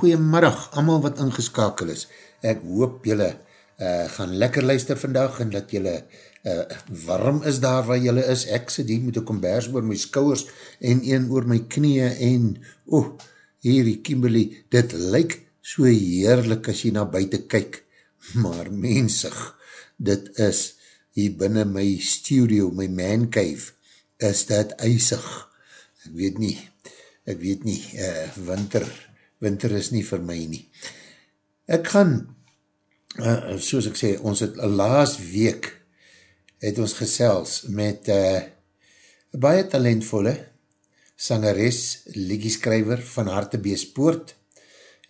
hartelike goeie middag, allemaal wat ingeskakel is. Ek hoop jylle uh, gaan lekker luister vandag en dat jylle uh, warm is daar waar jylle is. Ek sit hier met een kombers oor my skouwers en een oor my knieën en, oh, hierdie Kimberley, dit lyk so heerlik as jy na buiten kyk, maar mensig, dit is hier binnen my studio, my man cave, is dit eisig. Ek weet nie, ek weet nie, uh, winter, winter is nie vir my nie. Ek gaan, uh, soos ek sê, ons het laas week, het ons gesels met uh, baie talentvolle sangeres, liedjeskryver van Hartebeespoort,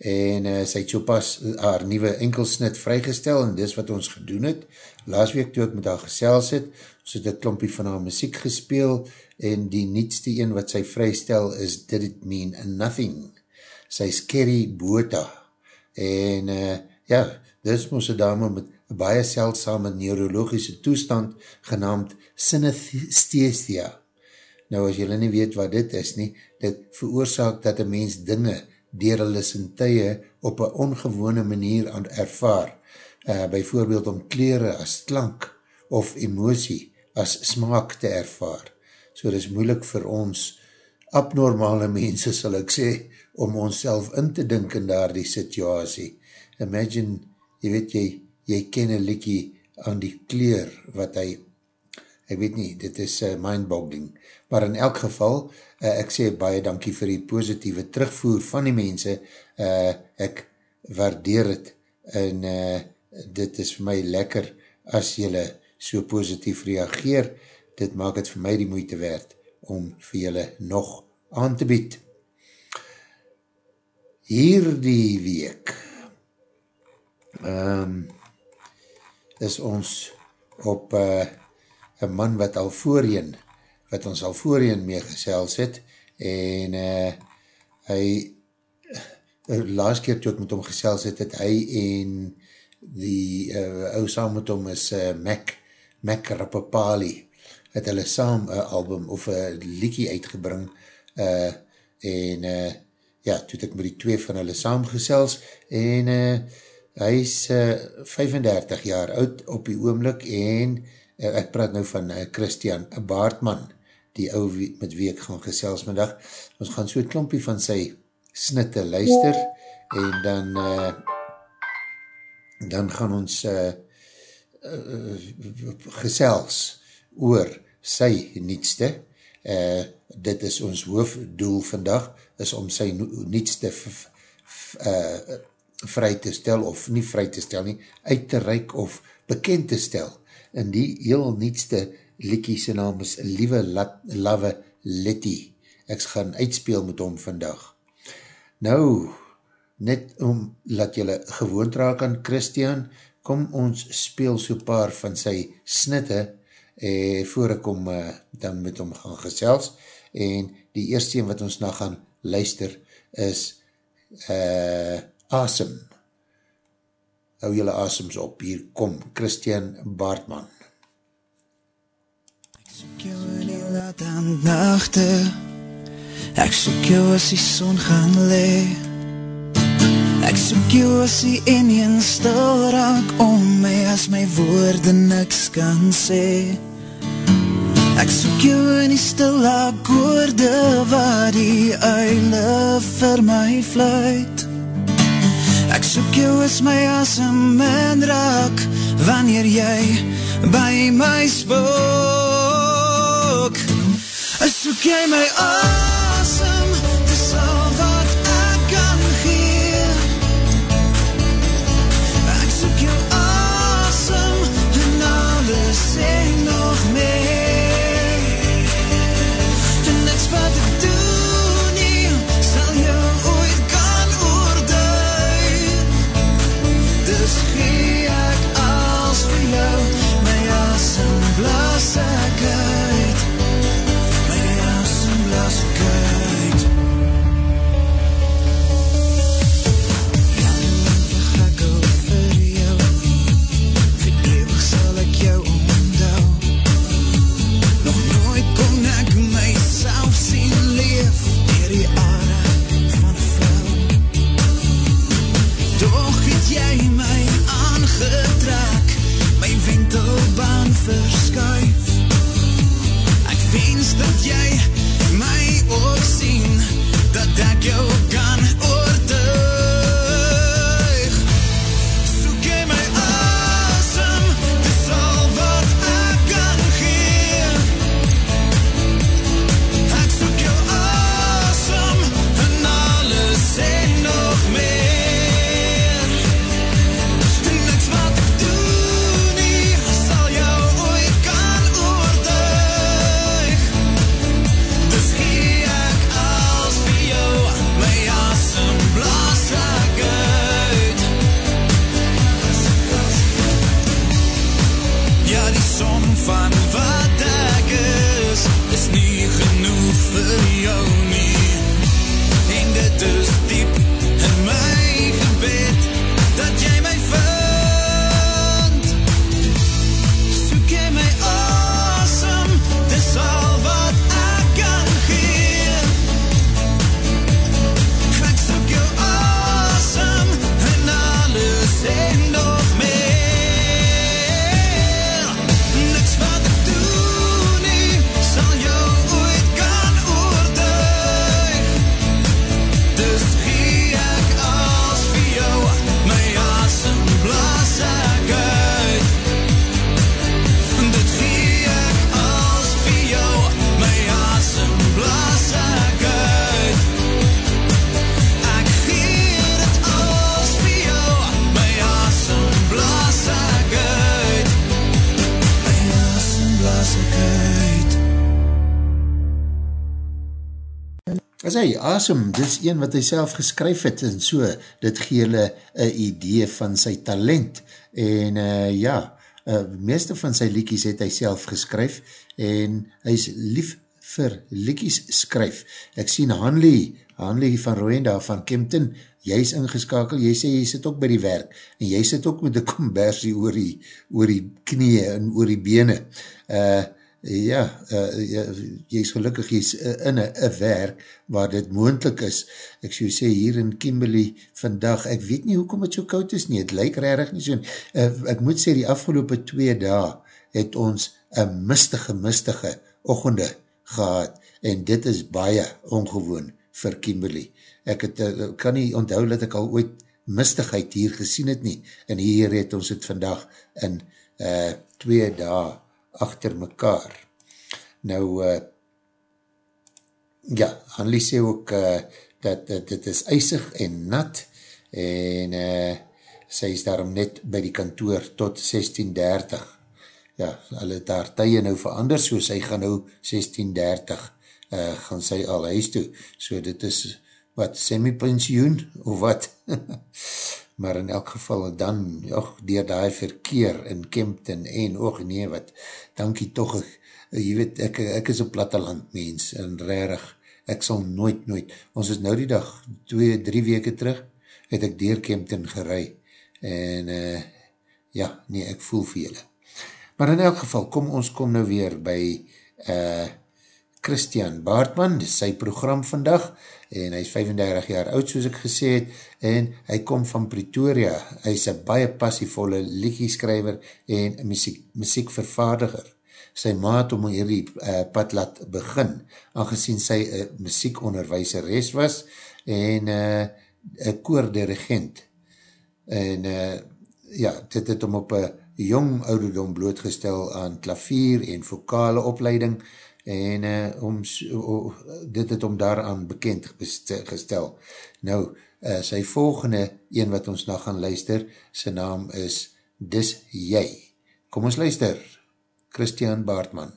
en uh, sy het so pas haar nieuwe enkelsnit vrygestel, en dis wat ons gedoen het. Laas week toe ek met haar gesels het, ons het een klompie van haar muziek gespeel, en die nietste een wat sy vrystel is Did It Mean Nothing. Sy is Kerry Bota, en uh, ja, dis ons een dame met baie seldsame neurologische toestand genaamd synesthesia. Nou as julle nie weet wat dit is nie, dit veroorzaak dat een mens dinge dier hulle sintuie op een ongewone manier aan ervaar, uh, bijvoorbeeld om kleren as klank of emosie as smaak te ervaar. So dit is moeilik vir ons abnormale mense, sal ek sê, om ons in te dink in daar die situasie. Imagine, jy weet, jy, jy ken een liekie aan die kleer wat hy, ek weet nie, dit is uh, mind-boggling, maar in elk geval, uh, ek sê baie dankie vir die positieve terugvoer van die mense, uh, ek waardeer het, en uh, dit is vir my lekker as jylle so positief reageer, dit maak het vir my die moeite werd om vir jylle nog aan te bied. Hierdie week um, is ons op uh, een man wat al voorheen, wat ons al voorheen mee gesels het, en uh, hy, uh, laas keer toe ek met hom gesels het, het hy en die uh, ou saam met hom is uh, Mac, Mac Rappapali, het hulle saam een album of een liekie uitgebring, uh, en uh, ja, toe het ek met die twee van hulle saam gesels, en uh, hy is uh, 35 jaar oud op die oomlik, en uh, ek praat nou van uh, Christian Baartman, die ou met wie ek gaan gesels middag, ons gaan so een klompie van sy snitte luister, en dan uh, dan gaan ons uh, uh, gesels oor sy nietste, uh, dit is ons hoofdoel vandag, is om sy nietste uh, vry te stel, of nie vry te stel nie, uit te reik of bekend te stel, en die heel nietste liekie sy naam is Liewe Lave Letty. Ek gaan uitspeel met hom vandag. Nou, net om laat jylle gewoond raak aan Christian, kom ons speel so paar van sy snitte eh, voor ek om eh, dan met hom gaan gesels en die eerste een wat ons na gaan luister is eh, Awesome hou jylle asems op, hier kom Christian Baartman. Ek soek jou in die laat aan nachte Ek soek jou as die son gaan le Ek soek jou as die enien stil raak om my as my woorde niks kan sê. Ek soek jou in die stil akkoorde waar die uile vir my fluit. Ek soek jou as my asem en raak Wanneer jy by my spook. Ek soek jy my asem dat asem, dis een wat hy self geskryf het, en so, dit gee hulle een idee van sy talent, en uh, ja, uh, meeste van sy liekies het hy self geskryf, en hy is lief vir liekies skryf. Ek sien Hanley, Hanley van Rwanda, van Kempton, jy is ingeskakel, jy sê jy sit ook by die werk, en jy sit ook met die conversie oor die, oor die knie en oor die bene. Uh, ja, uh, ja, jy is gelukkig jy is uh, in een werk waar dit moendlik is. Ek sê, sê hier in Kimberley vandag, ek weet nie hoekom het so koud is nie, het lyk rarig nie so. Uh, ek moet sê, die afgelopen twee dae het ons een mistige, mistige ochende gehad en dit is baie ongewoon vir Kimberley. Ek het, uh, kan nie onthou dat ek al ooit mistigheid hier gesien het nie en hier het ons het vandag in uh, twee dae achter mekaar. Nou, uh, ja, Hanlie sê ook uh, dat, dat dit is eisig en nat en uh, sy is daarom net by die kantoor tot 16.30. Ja, hulle het daar tye nou verander, so sy gaan nou 16.30 uh, gaan sy al huis toe. So dit is wat, semi-pensioen of wat? maar in elk geval dan, och, dier die verkeer in Kempton en, och nee, wat, dankie toch, ek, jy weet, ek, ek is een platteland mens, en rarig, ek sal nooit, nooit, ons is nou die dag, twee, drie weke terug, het ek dier Kempton gerei, en, uh, ja, nee, ek voel vir julle. Maar in elk geval, kom ons kom nou weer by, uh, Christian Baartman, dit is sy program vandag, en hy is 35 jaar oud, soos ek gesê het, en hy kom van Pretoria, hy is een baie passievolle liekieskrijver en muziek, muziekvervaardiger. Sy maat om hierdie uh, pad laat begin, aangezien sy uh, muziekonderwijseres was, en uh, een koordirigent. En uh, ja, dit het om op een jong ouderdom blootgestel aan klavier en vokale opleiding, en uh, om, uh, dit het om daaraan bekend gestel. Nou, uh, sy volgende een wat ons nog gaan luister, sy naam is Dis Jy. Kom ons luister, Christian Baartman.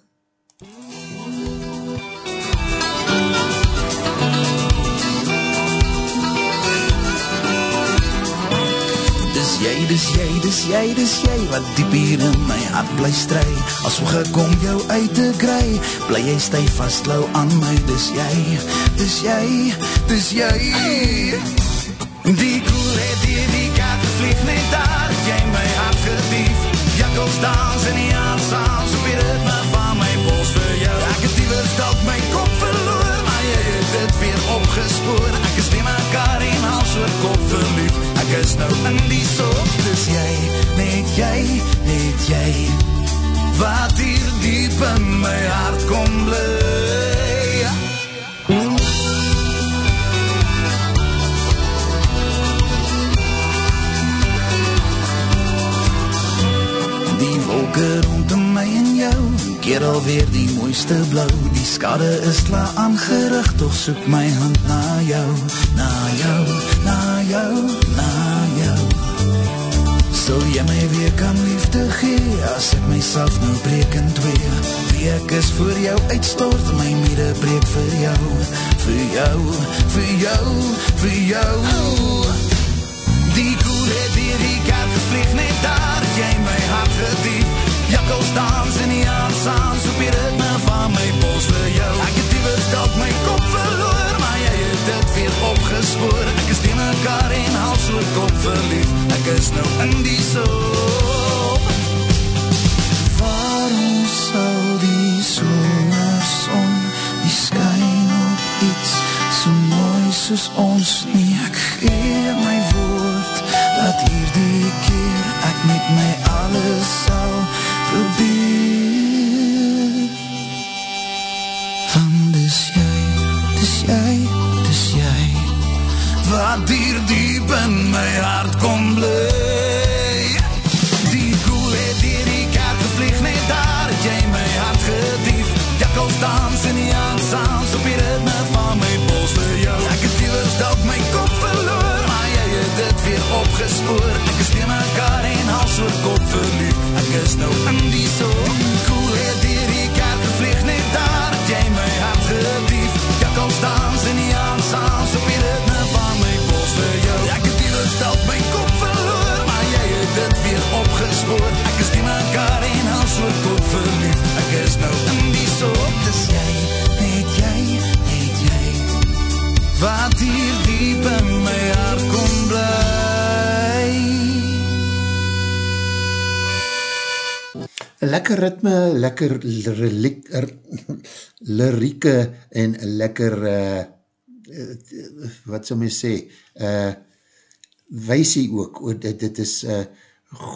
Dis jy, dis jy, dis jy, dis jy Wat diep hier in my hart bly stry As hoe gekom jou uit te kry. Bly jy stijf vastlou aan my Dis jy, dis jy, dis jy. Die koel het hier die kat vlieg net daar Het jy my hart gedief. Jakkels dans in die aansaans Op die ritme van my pols vir jou Ek het die dalk my kop verloor Maar jy het dit weer opgespoor. Ek is nie mekaar en hals oor kop verlief Ek is nou in die sop, dis jy, net jy, net jy, wat hier diep in my hart kom blik. Die wolke rondom my en jou. Keer alweer die mooiste blauw Die skade is la aangerig Toch soek my hand na jou Na jou, na jou, na jou. Sal jy my weer kan liefde gee As ek myself nou breek in twee? Wie ek is voor jou uitstort My mede breek vir jou Vir jou, vir jou, vir jou. Die koel het hier die kerk gevlieg Net daar het jy my hart gedief Jakkels dans in die aansaans Op die ritme van my pols vir jou. Ek het die wist my kop verloor Maar jy het dit weer opgespoor Ek is die mekaar en hals oor kop verlief Ek is nou in die soop Waarom sal die somerson Die skyn op iets So mooi soos ons my hart kom blij. Die koel het hier die kerk gevlieg Net daar het jy my hart gedief. Jakkels dans in die aansaans Op die ritme van my pols vir jou. Ek het die dalk my kop verloor Maar jy het dit weer opgespoor Ek is neem mekaar en hals oor kop verlief Ek is nou in die zon Lekker ritme, lekker liriek, er, lirieke en lekker uh, wat sal my sê uh, weisie ook, dit, dit is uh,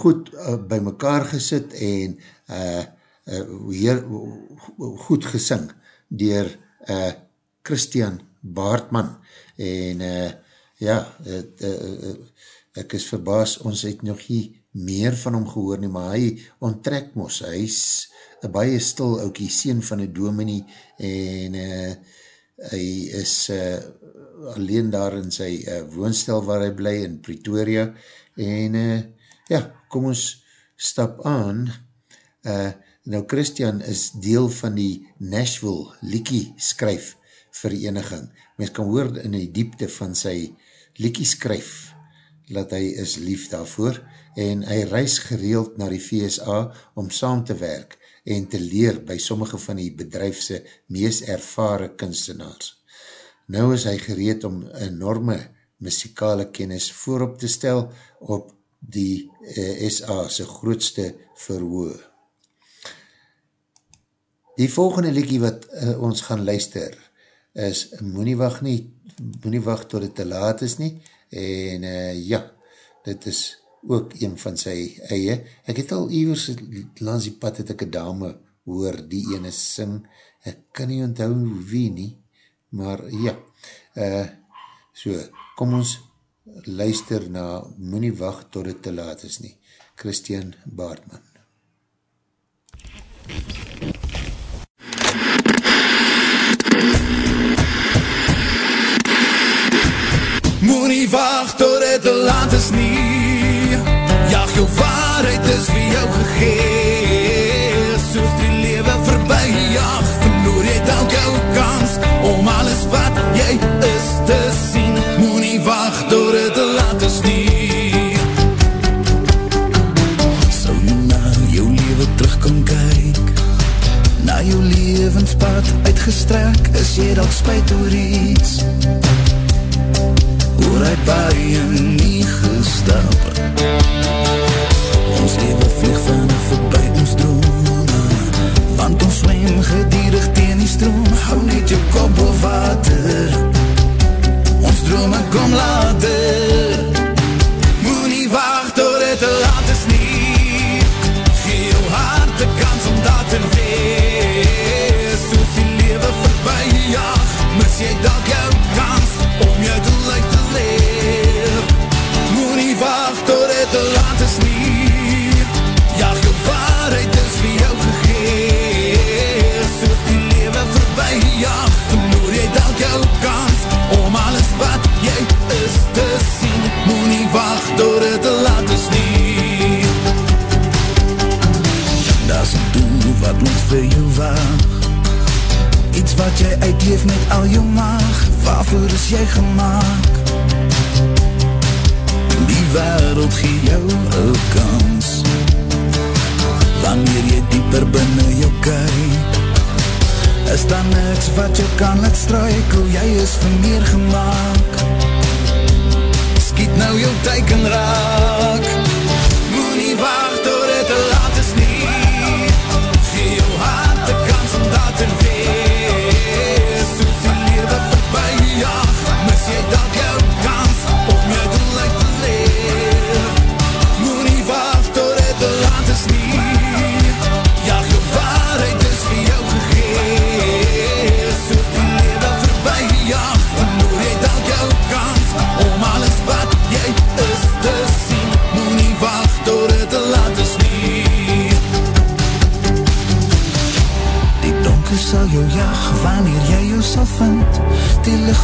goed uh, by mekaar gesit en uh, uh, heer, goed gesing dier uh, Christian Baartman. En uh, ja het, uh, ek is verbaas ons het nog nie meer van hom gehoor nie, maar hy onttrek mos, hy is een baie stil oukie, sien van die dominie en uh, hy is uh, alleen daar in sy uh, woonstel waar hy bly in Pretoria en uh, ja, kom ons stap aan. Uh, nou Christian is deel van die Nashville Likie skryf vereniging, mens kan hoor in die diepte van sy Likie skryf dat hy is lief daarvoor en hy reis gereeld na die VSA om saam te werk en te leer by sommige van die bedrijfse mees ervare kunstenaars. Nou is hy gereed om enorme muzikale kennis voorop te stel op die uh, SA sy grootste verhoor. Die volgende liekie wat uh, ons gaan luister is Moenie wacht nie, Moenie wacht tot het te laat is nie en uh, ja, dit is ook een van sy eie. Ek het al eers langs die pad het ek een dame hoor die ene sing. Ek kan nie onthou wie nie, maar ja. Uh, so, kom ons luister na Moenie wacht tot het te laat is nie. Christian Baartman. Moenie wacht tot het te laat is nie waarheid is vir jou gegees. Soos die lewe voorbij jag Verloor jy telk jou kans Om alles wat jy is te sien. Moenie wacht tot het laat is nie So jy na jou lewe terug kan kyk? Na jou levenspad uitgestrek? Is jy dat spijt oor iets? Hoor hy baie nie gestap Ons leven vlieg van voorbij ons drome. Want ons zwem gedierig teen die stroom. Hou net jou kop op water. Ons drome kom later. Moe nie wacht tot het te laat is nie. Gee jou hart de kans om dat te wees. Soos die leven voorbij jag Mis jy dat vir jou wacht Iets wat jy uitleef met al jou maag Waarvoor is jy gemaakt? Die wereld gee jou een kans. Wanneer jy dieper binnen jou kyk Is daar niks wat jou kan laat struikel Jy is vir meer gemaakt. Skiet nou jou teiken raak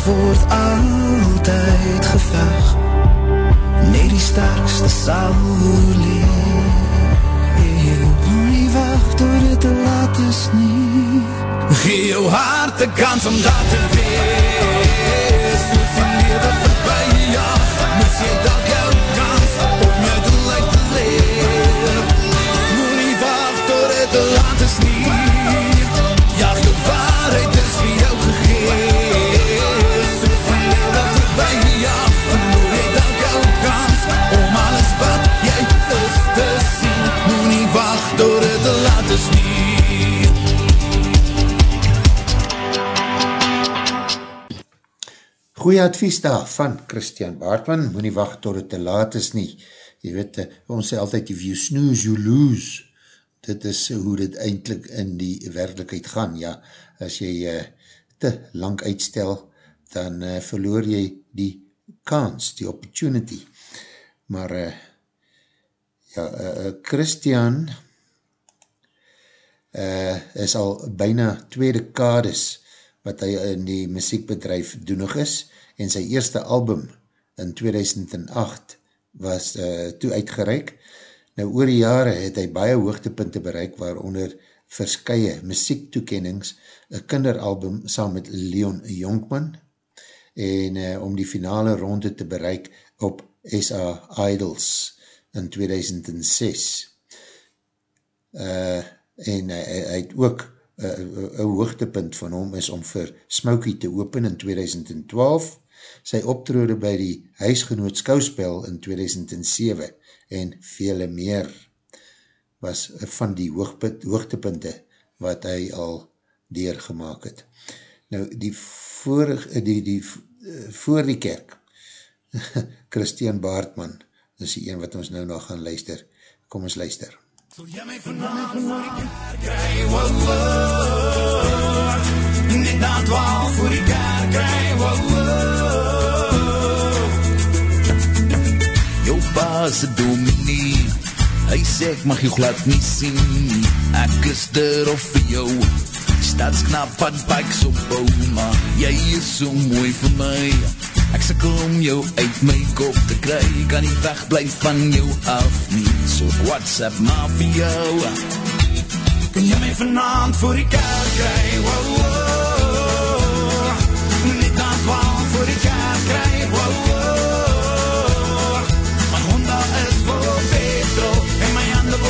word altyd geveg. Nee die sterkste sal leef. Nie wacht door het te laat is nie. Gee jou hart de kans om dat te wees. Soos die lewe voorbij jaag Mis jy dat jou Goeie advies daar van Christian Baartman, moet nie wacht tot het te laat is nie. Jy weet, ons sê altyd, if you snooze, you lose. Dit is hoe dit eindelijk in die werkelijkheid gaan, ja. As jy uh, te lang uitstel, dan uh, verloor jy die kans, die opportunity. Maar, uh, ja, uh, Christian uh, is al bijna twee dekades wat hy in die muziekbedrijf doenig is, en sy eerste album in 2008 was uh, toe uitgereik. Nou oor die jare het hy baie hoogtepunte bereik, waaronder verskye muziektoekennings, een kinderalbum saam met Leon Jonkman, en uh, om die finale ronde te bereik op SA Idols in 2006. Uh, en hy, hy het ook een hoogtepunt van hom is om vir Smokey te open in 2012, sy optrode by die huisgenoot skouspel in 2007 en vele meer was van die hoogtepunte wat hy al deurgemaak het. Nou die voor die, die, voor die kerk Christian Baartman is die een wat ons nou nog gaan luister. Kom ons luister. Sal jy my vanavond voor die kerk kry, wow, wow Net na twaalf voor die kerk kry, wow, Baas het dominee Hy sê ek mag jou glad nie sien. Ek is der of vir jou. Stadsknap van pikes op bou Maar jy is so mooi vir my. Ek sikkel om jou uit my kop te kry. Kan nie wegblijf van jou af nie. So whatsapp maar vir jou. Kan jy my vanavond voor die kerk kry? Wow, wow. Net na twaalf voor die kerk kry? Wow, wow.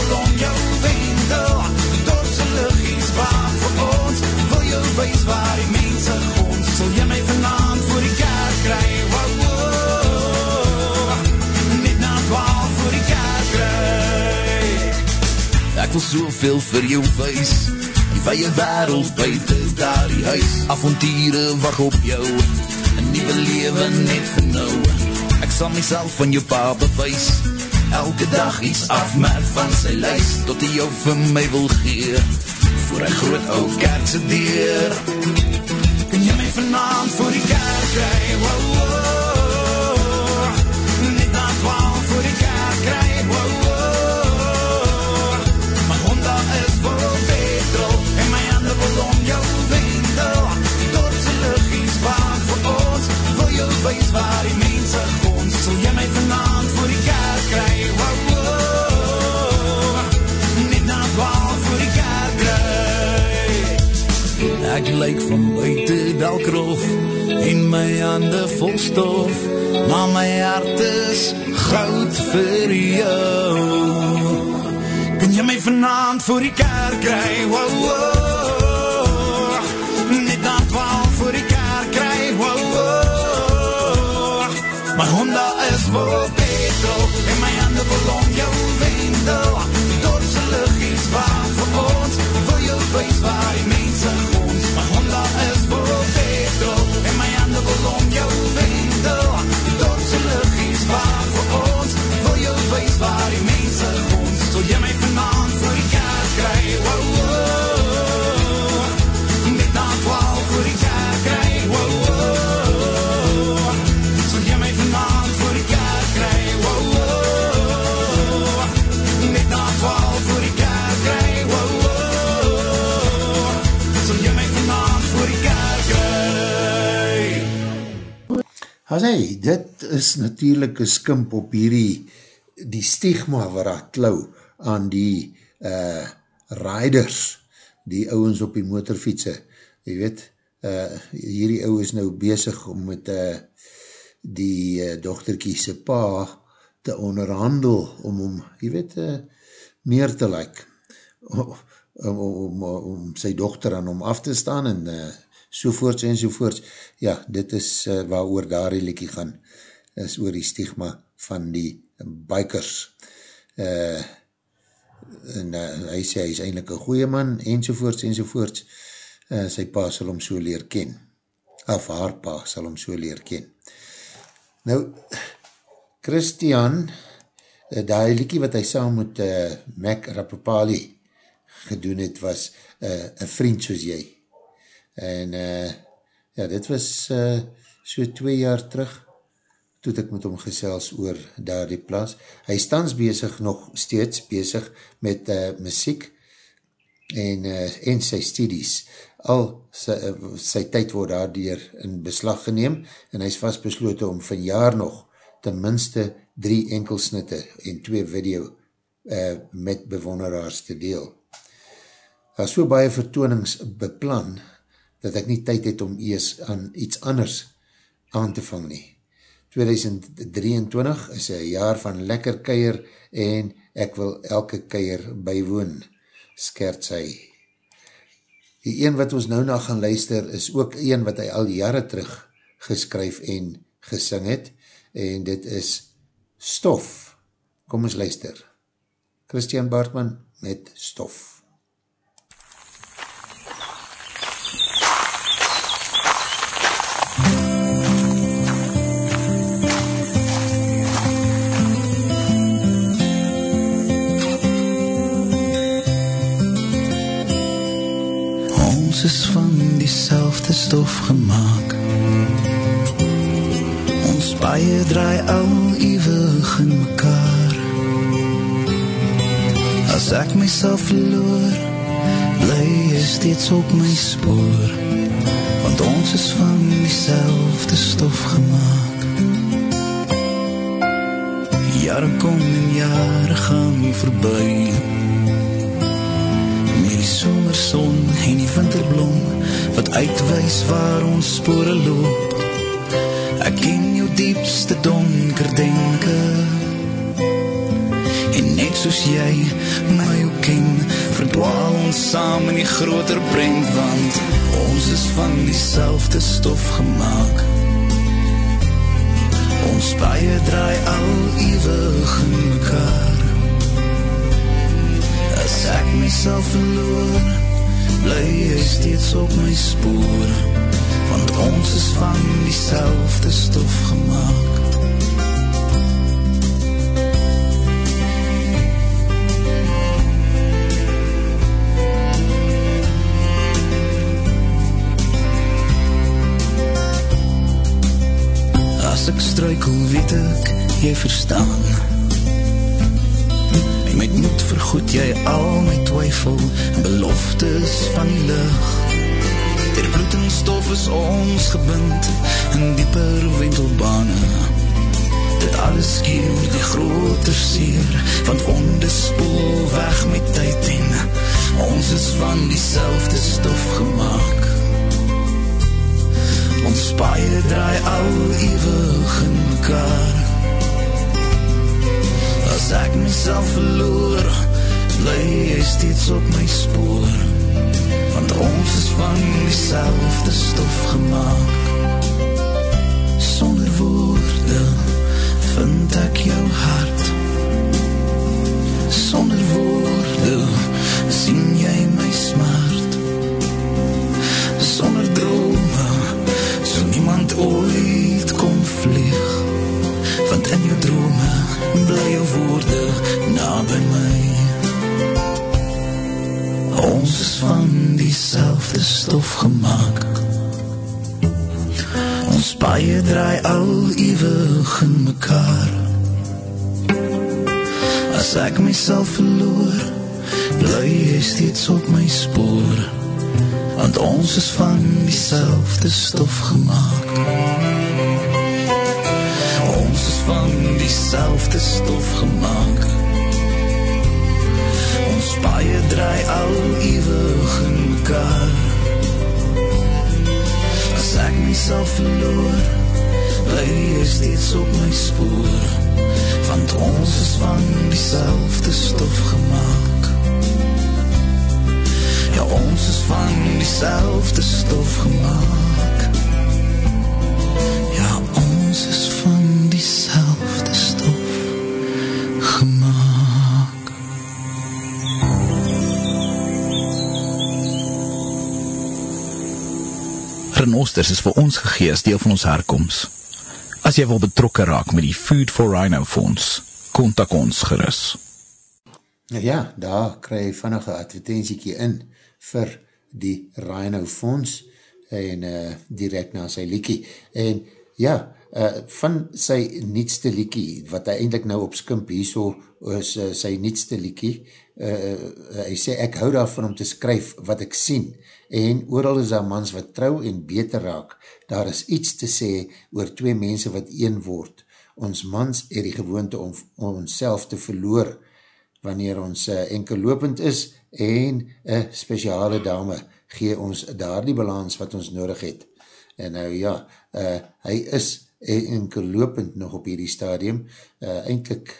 My handen wil om jou wendel Die dorpse liggies wacht vir ons Wil jou wees waar die mense gons Sal jy my vanavond voor die kerk kry wow, wow. Net na twaalf voor die kerk kry Ek wil soveel vir jou wees Die weie wereld buiten daar die huis Avontiere wacht op jou Een nieuwe leven net vir nou Ek sal myself van jou pa bewys Elke dag iets afmerk van sy lys Tot hy jou vir my wil gee. Voor hy groot ou kerkse deur. Kan jy my vanavond voor die kerk kry? Wow, wow. Ek lyk van buiten dalk rof En my hande vol stof Maar my hart is goud vir jou Kan jy my vanavond voor die kerk kry? Wow, wow. Net na twaalf voor die kerk kry? Wow, wow. My honda is vol petrol En my hande vol om jou wendel Die dorpse lucht is waar vir ons Wil jou wees As hy, dit is natuurlijk een skimp op hierdie, die stigma waar hy klauw aan die uh, riders, die ouwens op die motorfietse. Je weet, uh, hierdie ouwe is nou bezig om met uh, die uh, dochterkie se pa te onderhandel om om, je weet, uh, meer te like. Om, om, om, om sy dochter aan om af te staan en uh, sovoorts en sovoorts. Ja, dit is uh, waar oor daar die liekie gaan, is oor die stigma van die bikers. Uh, en uh, hy sê hy is eindelijk een goeie man, enzovoorts, enzovoorts. Uh, sy pa sal hom so leer ken. Of haar pa sal hom so leer ken. Nou, Christian, uh, die liekie wat hy saam met uh, Mac Rapapali gedoen het, was uh, een vriend soos jy. En uh, ja, dit was uh, so twee jaar terug, toe ek met hom gesels oor daar die plaas. Hy is tans bezig, nog steeds bezig met uh, muziek en, uh, en sy studies. Al sy, uh, sy tyd word daardier in beslag geneem en hy is vastbesloten om van jaar nog ten minste drie enkelsnitte en twee video uh, met bewonderaars te deel. Daar so baie vertoonings beplan, dat ek nie tyd het om ees aan iets anders aan te vang nie. 2023 is een jaar van lekker keier en ek wil elke keier bywoon, skert sy. Die een wat ons nou na gaan luister is ook een wat hy al jare terug geskryf en gesing het en dit is Stof. Kom ons luister. Christian Bartman met Stof. Is van diezelfde stof gemaakt. Ons baie draai al ewig in mekaar. As ek myself verloor Bly jy steeds op my spoor. Want ons is van diezelfde stof gemaakt. Jare kom en jare gaan voorbij Met die somerson en die winterblom Wat uitwijs waar ons spore loop. Ek ken jou diepste donker denke. En net soos jy my ook ken Verdwaal ons saam in die groter breng Want ons is van diezelfde stof gemaakt Ons baie draai al ewig in mekaar Ek myself verloor. Bly jy steeds op my spoor Want ons is van diezelfde stof gemaakt As ek struikel weet ek, jy verstaan. En Met moed vergoed jy al my twyfel, beloftes van die lucht. Ter bloed en stof is ons gebind, in dieper wentelbane. Dit alles keer die groter seer, want wondes spoel weg met tyd en ons is van diezelfde stof gemaakt. Ons paie draai al eeuwig in kaart myself verloor. Bly jy steeds op my spoor. Want ons is van die stof gemaakt Sonder woorde vind ek jou hart stof gemaakt Ons paie draai al ewig in mekaar. As ek myself verloor Bly jy steeds op my spoor. Want ons is van die stof gemaakt Ons is van die stof gemaakt Ons paie draai al ewig in mekaar ek myself verloor. Bly jy steeds op my spoor Want ons is van die stof gemaakt Ja, ons is van die stof gemaakt Ja, ons is renosters is vir ons gegee as deel van ons herkoms. As jy wil betrokke raak met die Food for Rhino Fonds, kontak ons gerus. Nou ja, daar kry jy vannig een advertentiekie in vir die Rhino Fonds en uh, direct na sy liekie. En ja, uh, van sy nietste liekie, wat hy eindelijk nou op skimp hier so, is uh, sy nietste liekie, uh, hy sê, ek hou daarvan om te skryf wat ek sien, en ooral is daar mans wat trouw en beter raak, daar is iets te sê oor twee mense wat een word, ons mans het die gewoonte om, om ons self te verloor, wanneer ons uh, enkel lopend is, en een speciale dame gee ons daar die balans wat ons nodig het, en nou ja, uh, hy is enkel lopend nog op hierdie stadium, uh, eindelijk,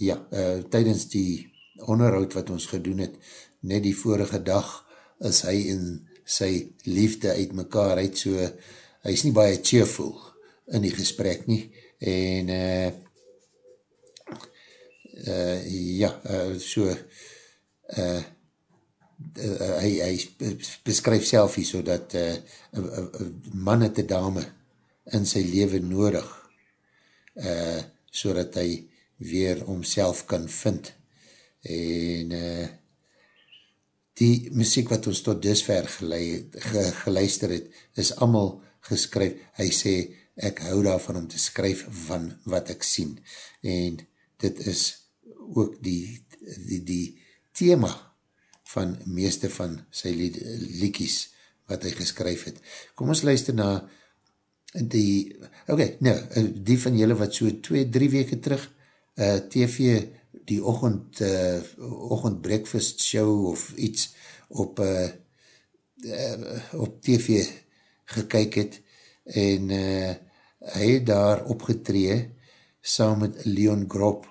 ja, uh, tydens die onderhoud wat ons gedoen het, net die vorige dag is hy in sy liefde uit mekaar uit, so hy is nie baie cheerful in die gesprek nie, en uh, uh, ja, uh, so uh, uh, hy, hy beskryf self hier so dat uh, man het die dame in sy leven nodig, uh, so dat hy weer omself kan vind, en uh, die muziek wat ons tot dusver gelei, ge, geluister het, is allemaal geskryf, hy sê, ek hou daarvan om te skryf van wat ek sien, en dit is ook die, die, die thema van meeste van sy liekies wat hy geskryf het. Kom ons luister na die, ok, nou, die van julle wat so 2-3 weke terug uh, TV die ochend, uh, ochend breakfast show of iets op, uh, uh, op TV gekyk het en uh, hy het daar opgetree saam met Leon Grob.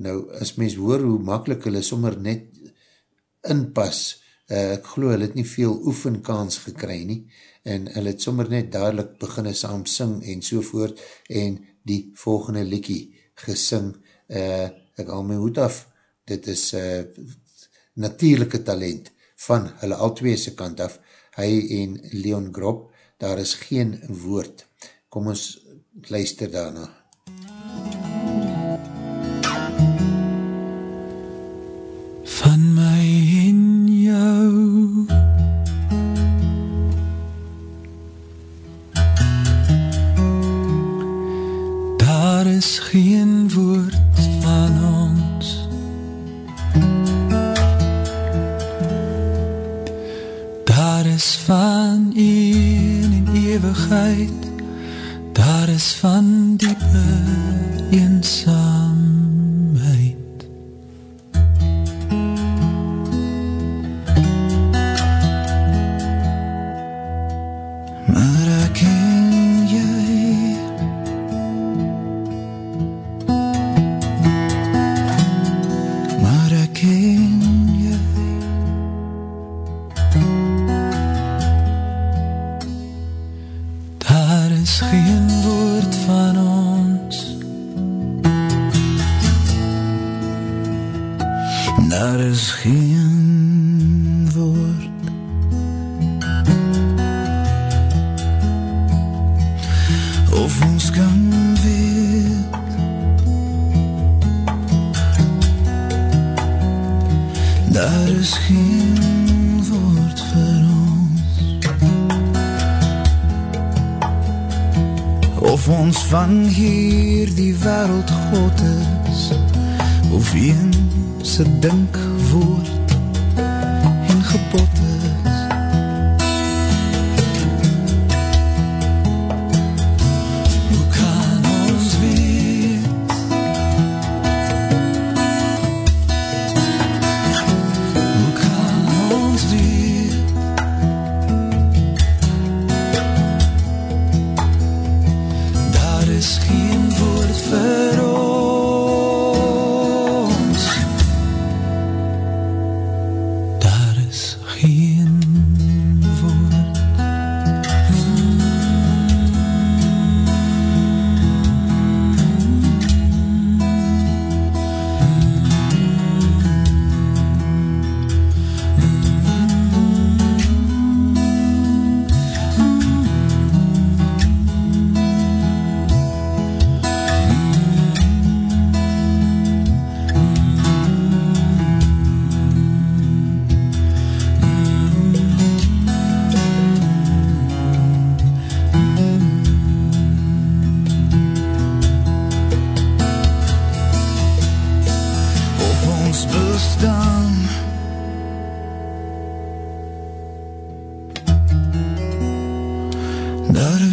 Nou, as mens hoor hoe makkelijk hulle sommer net inpas, uh, ek geloof hulle het nie veel oefenkans gekry nie, en hulle het sommer net dadelijk beginne saam sing en sovoort, en die volgende liekie gesing, uh, ek haal my hoed af, dit is uh, natuurlijke talent van hulle al tweese kant af, hy en Leon Grob, daar is geen woord. Kom ons luister daarna. Van van een in eeuwigheid Daar is van diepe eenzaamheid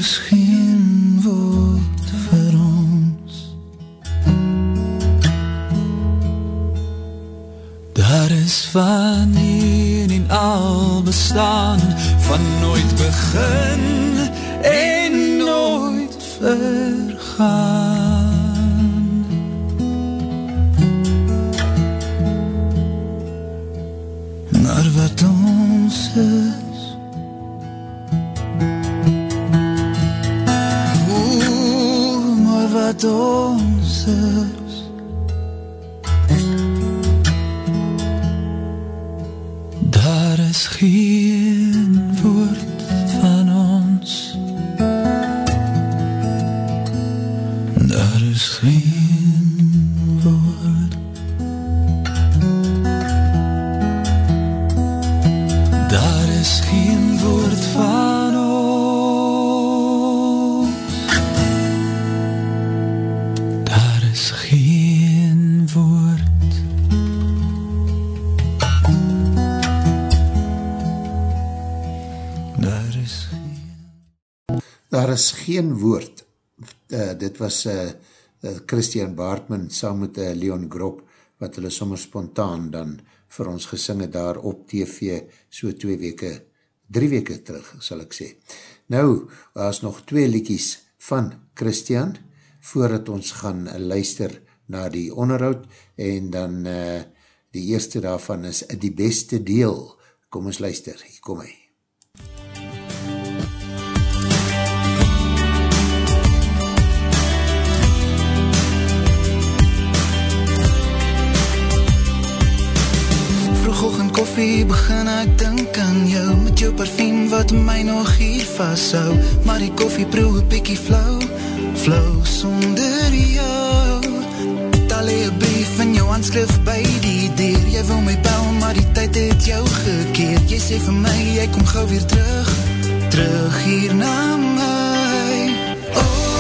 is geen woord vir ons Daar is van een en al bestaan Van nooit begin en nooit vergaan naar wat ons is. Maar wat dit was uh, Christian Baartman saam met uh, Leon Grok, wat hulle sommer spontaan dan vir ons gesinge daar op TV so twee weke, drie weke terug, sal ek sê. Nou, daar is nog twee liedjies van Christian, voordat ons gaan luister na die onderhoud, en dan uh, die eerste daarvan is die beste deel. Kom ons luister, hier kom hy. Koffie begin ek dink aan jou. Met jou parfum wat my nog hier vasthou. Maar die koffie proe een pikkie flauw Flauw sonder jou. Talle een brief in jou handskrif by die deur. Jy wil my bel maar die tyd het jou gekeer. Jy sê vir my jy kom gauw weer terug Terug hier na my. Oh,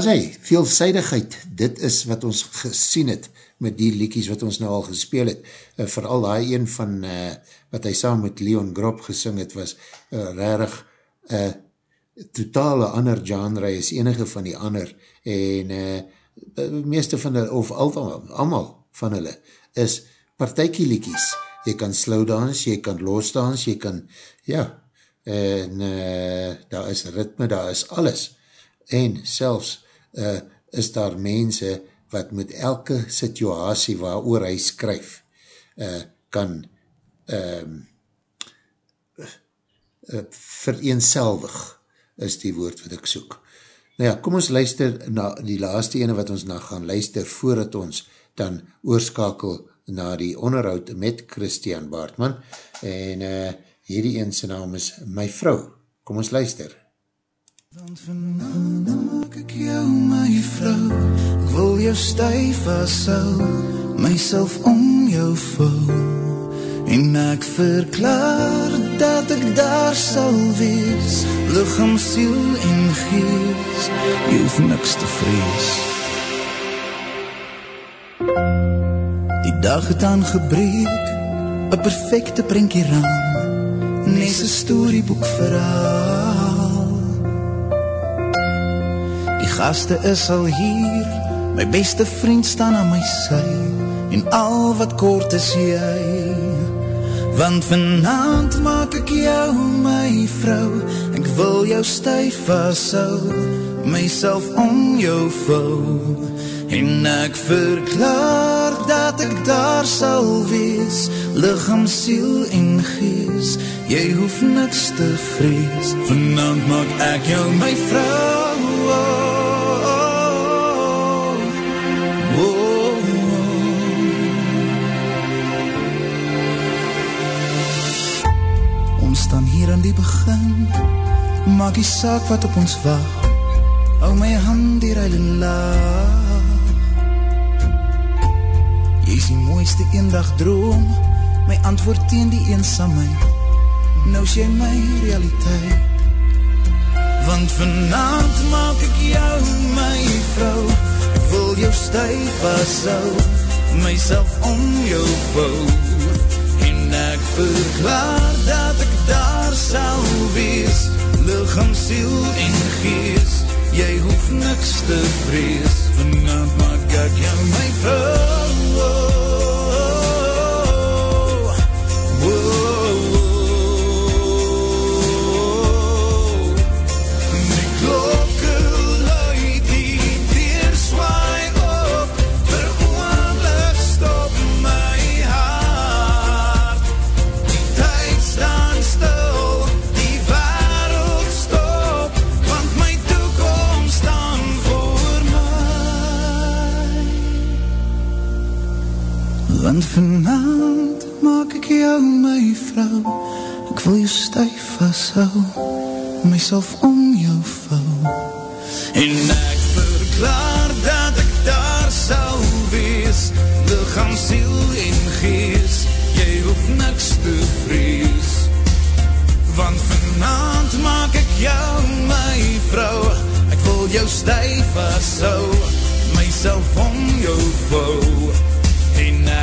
Daar is hy, veelzijdigheid, dit is wat ons gesien het met die liekies wat ons nou al gespeel het, uh, vooral die een van uh, wat hy saam met Leon Grob gesing het, was uh, rarig uh, totale ander genre is enige van die ander. En uh, meeste van hulle, of allemaal van hulle, is partijkie liekies, jy kan slow dance, jy kan los dance, jy kan, ja, en uh, daar is ritme, daar is alles, en selfs uh, is daar mense wat met elke situasie waar oor hy skryf uh, kan um, uh, vereenselwig is die woord wat ek soek. Nou ja, kom ons luister na die laaste ene wat ons na gaan luister voordat ons dan oorskakel na die onderhoud met Christian Baartman en uh, hierdie een sy naam is My Vrou. Kom ons luister. Want vanavond maak ek jou my vrou. Ek wil jou stijf vashou Myself om jou vou En ek verklaar dat ek daar sal wees. Lichaam, siel en gees Jy hoef niks te vrees. Die dag het aangebreek Een perfecte prentjie raam. Nes een storyboek verhaal gaste is al hier. My beste vriend staan aan my sy En al wat kort is jy. Want vanavond maak ek jou my vrou. Ek wil jou stijf vashou Myself om jou vou. En ek verklaar dat ek daar sal wees Lichaam, siel en gees. Jy hoef niks te vrees. Vanavond maak ek jou my vrou. oh, staan hier aan die begin. Maak die saak wat op ons wacht. Hou my hand hier uit en laag. Jy is die mooiste eendag droom. My antwoord teen die eensamheid Nou is jy my realiteit. Want vanavond maak ek jou my vrou. Ek wil jou stijf vashou Myself om jou ek verklaar dat ek daar sal wees. Lichaam, siel en gees. Jy hoef niks te vrees. Vanavond maak ek jou my vrou Want vanavond maak ek jou my vrou Ek wil jou stijf vasthou Myself om jou vou En ek verklaar dat ek daar sal wees. Lichaam, siel en gees Jy hoef niks te vrees. Want vanavond maak ek jou my vrou Ek wil jou stijf vasthou Myself om jou vou En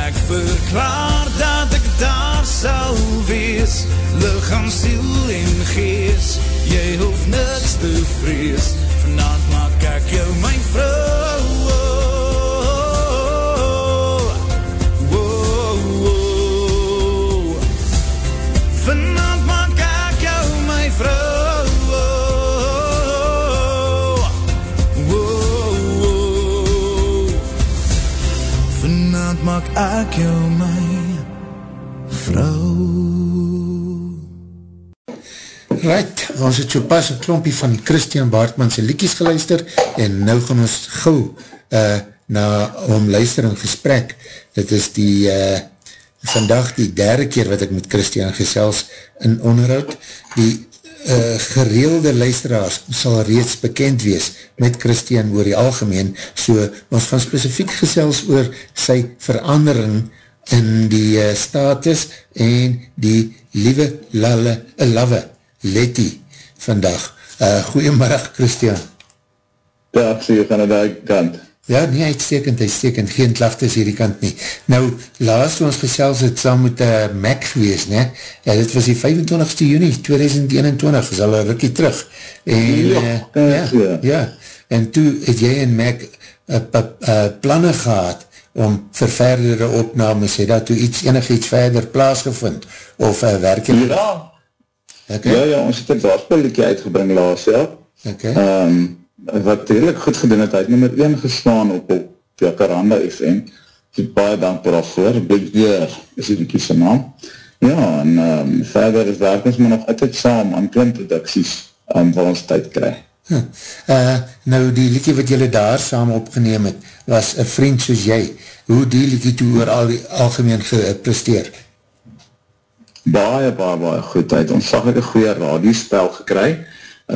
ek verklaar dat ek daar sal wees. Lichaam, siel en gees Jy hoef niks te vrees. Vanavond maak ek jou my vrou. Vanavond ek jou my vrou Right, ons het so pas een klompie van Christian Baartman sy liekies geluister en nou gaan ons gauw uh, na hom luister in gesprek. Dit is die uh, vandag die derde keer wat ek met Christian gesels in onderhoud. Die uh, gereelde luisteraars sal reeds bekend wees met Christian oor die algemeen, so ons gaan specifiek gesels oor sy verandering in die uh, status en die liewe lalle, uh, lawe Letty vandag. Uh, goeiemiddag Christian. Ja, ek sê jy aan die kant. Ja, nie uitstekend, uitstekend, geen klachtes hierdie kant nie. Nou, laatst ons gesels het saam met uh, Mac gewees, ne? Ja, dit was die 25ste juni 2021, is al een rukkie terug. En, Ja, uh, ja, ja. ja, en toe het jy en Mac uh, uh, planne gehad om vir verdere opnames, het dat toe iets, enig iets verder plaasgevind, of uh, werk jy? Ja, Okay. ja, ja, ons het een gospellikie uitgebring laas, ja. Okay. Um, wat redelijk goed gedoen het, hy het nummer 1 geslaan op, op Jacaranda FM. Het baie dankbaar daarvoor, Big Deer is die liekie sy naam. Ja, en um, verder is werk ons maar nog altijd saam aan klimproducties um, waar ons tyd krijg. Huh. Uh, nou die liedje wat jylle daar saam opgeneem het, was een vriend soos jy. Hoe die liedje toe oor al die algemeen gepresteer? baie, baie, baie goed uit. Ons sag ek een goeie radiespel gekry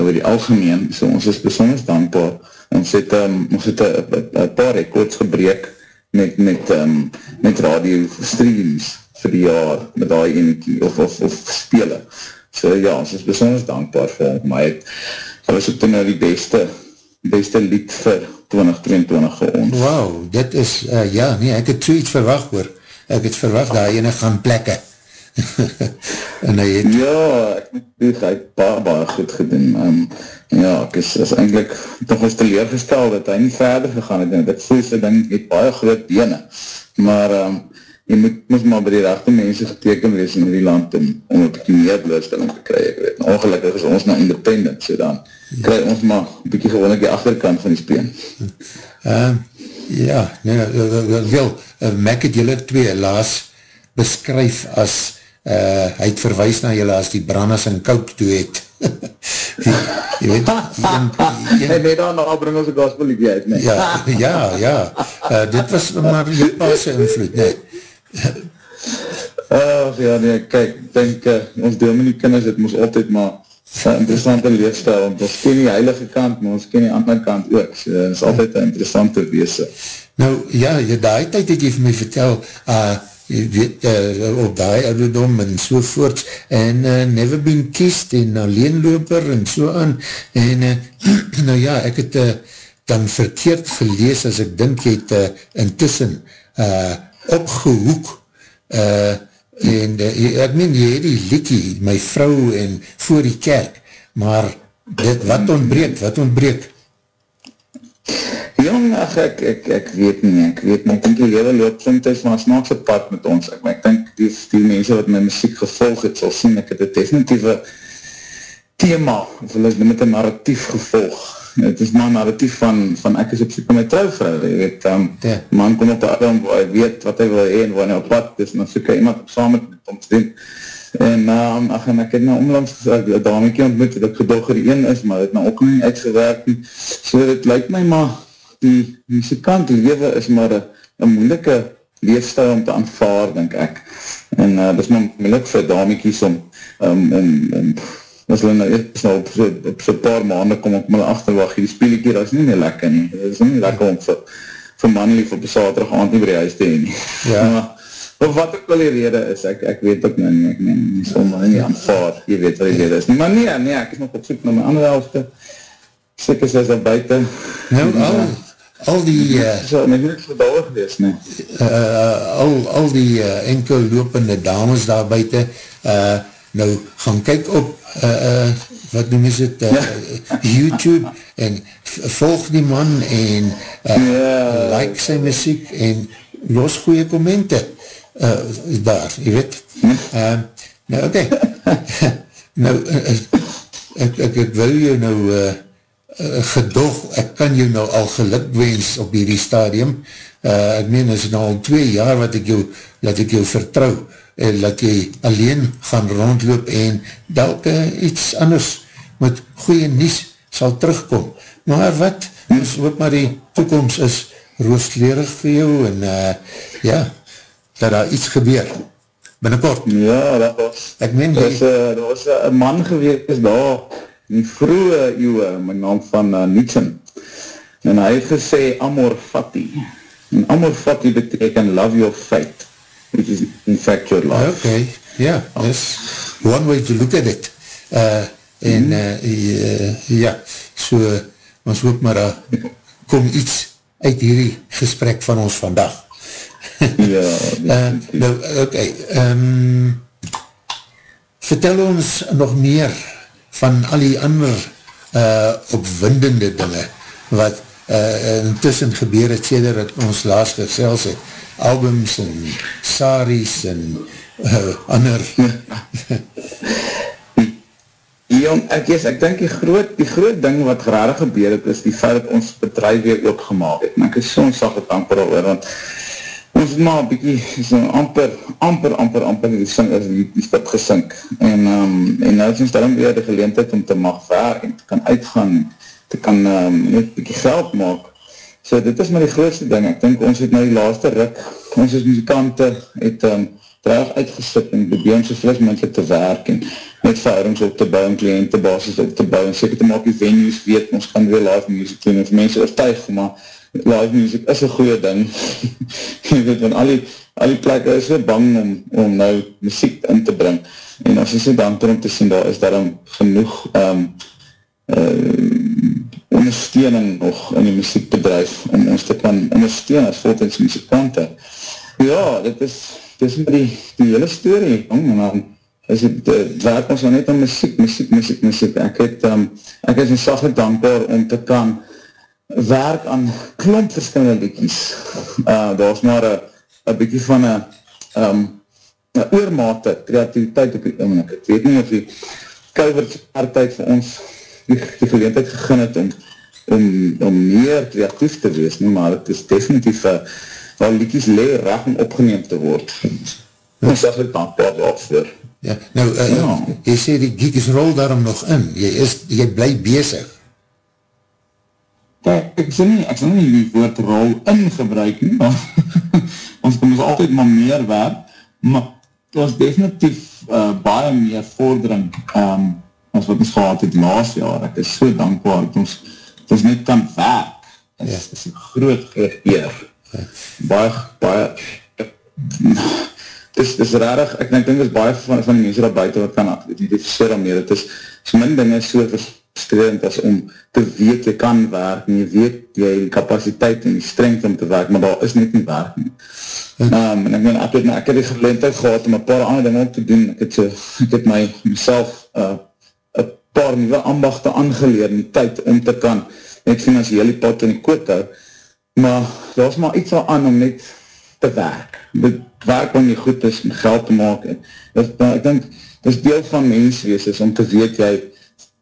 oor die algemeen, so ons is besonders dankbaar. Ons het, um, ons het een paar records gebreek met, met, um, met radio streams vir die jaar, met die enekie, of, of, of spele. So ja, ons is besonders dankbaar vir hom, maar het, hy was ook toen nou die beste, beste lied vir 2023 vir ons. Wauw, dit is, uh, ja, nee, ek het zoiets verwacht hoor. Ek het verwacht dat hy gaan plekke. En hy het... Ja, ek moet toe, hy het baie, baie goed gedoen. Um, ja, ek is, is eindelijk toch ons teleurgestel dat hy nie verder gegaan het. En ek voel sy ding het baie groot bene. Maar um, jy moet, moet maar by die rechte mense geteken wees in die land om, om een bykie meer blootstelling te kry. Ek weet, ongelukkig is ons nou independent, so dan kry ons maar bykie gewoon die achterkant van die speen. Uh, ja, nee, wel, uh, Mac het julle twee laas beskryf as uh, hy het verwijs na julle as die branders en kouk toe het. die, jy weet, een, Hey, een, nee, daarna bring ons een gospel liedje uit, nee. ja, ja, ja, uh, dit was maar jou paase invloed, nee. Oh, ja, nee, kyk, ek denk, uh, ons dominee kinders, het moes altyd maar een interessante leefstijl, want ons ken die heilige kant, maar ons ken die andere kant ook, so, het is altyd een interessante weese. Nou, ja, daai tyd het jy vir my vertel, uh, jy weet, uh, op daai ouderdom en sovoorts, en uh, never been kissed, en alleenloper, en so aan, en uh, nou ja, ek het uh, dan verkeerd gelees, as ek dink jy het uh, intussen uh, opgehoek, uh, en uh, ek meen, jy het die liekie, my vrou en voor die kerk, maar dit, wat ontbreek, wat ontbreek? Jong, ach, ek, ek, ek weet nie, ek weet nie, ek denk die hele loop klinkt is maar snaakse pad met ons, ek, ek denk die, die mense wat my muziek gevolg het, sal sien, ek het een definitieve thema, of hulle is met een narratief gevolg, het is maar een narratief van, van ek is op soek met my trouwvrou, jy weet, um, Ja. man kom op die adem waar hy weet wat hy wil heen, waar hy op pad is, en dan soek hy iemand op saam met om te doen, en um, ach, en ek het nou omlands gezegd, een damekie ontmoet, dat ek gedog er een is, maar het nou ook nie uitgewerkt so dit lyk my maar, die muzikant, lewe is maar een moeilike leefstijl om te aanvaar, denk ek. En uh, dis maar moeilik vir damiekies om, um, om, om as hulle nou eerst nou op so, op so paar maanden kom, kom hulle achterwacht, die spielekie, dat is nie nie lekker nie. Dat is nie lekker om vir, vir manlief op saterdag aand nie by die huis te heen nie. Ja. maar, of wat ook wel die rede is, ek, ek weet ook nou nie, ek meen, nie sommer nie aanvaar, jy weet wat die rede is nie. Maar nee, nee, ek is nog op soek na my andere helfte, seker is daar buiten. Nou, al, al die... Uh, so, my weet vir daar gewees, nee. Uh, al, al die uh, enkel lopende dames daar buiten, uh, nou, gaan kyk op, uh, uh, wat noem is het, uh, YouTube, en volg die man, en uh, yeah. like sy muziek, en los goeie kommente, uh, daar, jy weet. Uh, nou, oké. Okay. nou, uh, ek, ek, ek wil jou nou, uh, uh, gedog, ek kan jou nou al geluk wens op hierdie stadium, uh, ek meen, is nou al twee jaar wat ek jou, dat ek jou vertrouw, en dat jy alleen gaan rondloop en dalk uh, iets anders met goeie nies sal terugkom. Maar wat, ons hoop maar die toekomst is roostlerig vir jou en uh, ja, dat daar iets gebeur. Binnenkort. Ja, dat was, ek meen, dat was, uh, dat was een man geweest daar in vroege eeuwe, my naam van uh, Nietzsche. En hy het gesê, Amor Fati. En Amor Fati beteken love your fate, which is in fact your life. Okay, ja, yeah, that's one way to look at it. Uh, en uh, uh, ja, so, ons hoop maar, uh, kom iets uit hierdie gesprek van ons vandag. ja, uh, nou, ok, um, vertel ons nog meer van al die ander uh, opwindende dinge wat uh, intussen gebeur het sêder dat ons laatst gesels het. Albums en saris en uh, ander. Jong, ek is, ek denk die groot, die groot ding wat graag gebeur het, is die feit dat ons bedrijf weer opgemaak het. En ek is so'n sag het amper al oor, want ons het maar bykie, so amper, amper, amper, amper, die sing is die, die stap gesink. En, um, en nou is ons daarom weer die geleentheid om te mag werk en te kan uitgaan, te kan um, net bykie geld maak. So dit is maar die grootste ding. Ek denk ons het nou die laaste rik, ons is muzikante, het um, draag uitgesit en probeer om so vlis menselijk te werk en net verhoudings op te bou en kliëntebasis op te bou en seker te maak die venues weet, ons kan weer live music doen of mense oortuig, maar live music is een goeie ding. Jy weet, want al die, al die plekke is weer bang om, om nou muziek in te bring. En as jy so dankbaar om te sien, daar is daarom genoeg um, uh, ondersteuning nog in die muziekbedrijf om ons te kan ondersteun as voltijds muzikante ja, dit is dis maar die, die hele story, jong, en dan is het, het werk ons nou net aan muziek, muziek, muziek, muziek, ek het, um, ek is in saglik dankbaar om te kan werk aan klomp verskillende liedjes, uh, daar is maar een bykie van een um, oormate kreativiteit op die oomlik, ek weet nie of die partij vir ons die, die geleentheid gegin het om, om, om meer kreatief te wees, nie, maar het is definitief uh, waar liedjes leer recht om opgeneem te word. Ons sag ek dankbaar daarvoor. Ja, nou, uh, ja. jy sê die geekes rol daarom nog in, jy, is, jy bly bezig. Kijk, ek sê nie, ek sê nie die woord rol in gebruik nie, maar ons ons altyd maar meer werk, maar het was definitief uh, baie meer vordering um, as wat ons gehad het laas jaar. Ek is so dankbaar dat ons, dat ons net kan werk. Het is, ja. is een groot, groot eer baie, baie dis, dis rarig, ek denk, dis baie van, van die mense daar buiten wat kan identificeer om meer, het is, so min dinge so frustrerend as om te weet jy kan werk, en jy weet jy die kapasiteit en die strength om te werk, maar daar is net nie werk nie. Um, en ek meen, ek het, ek het die geleentheid gehad om een paar andere dinge op te doen, ek het, so, ek het my, myself, uh, een paar nieuwe ambachte aangeleer in die tyd om te kan, net financieel die pot in die koot hou, maar daar is maar iets aan om net te werk. Dit werk wanneer jy goed is om geld te maak. En, dat, ek denk, dit is deel van menswees is om te weet jy,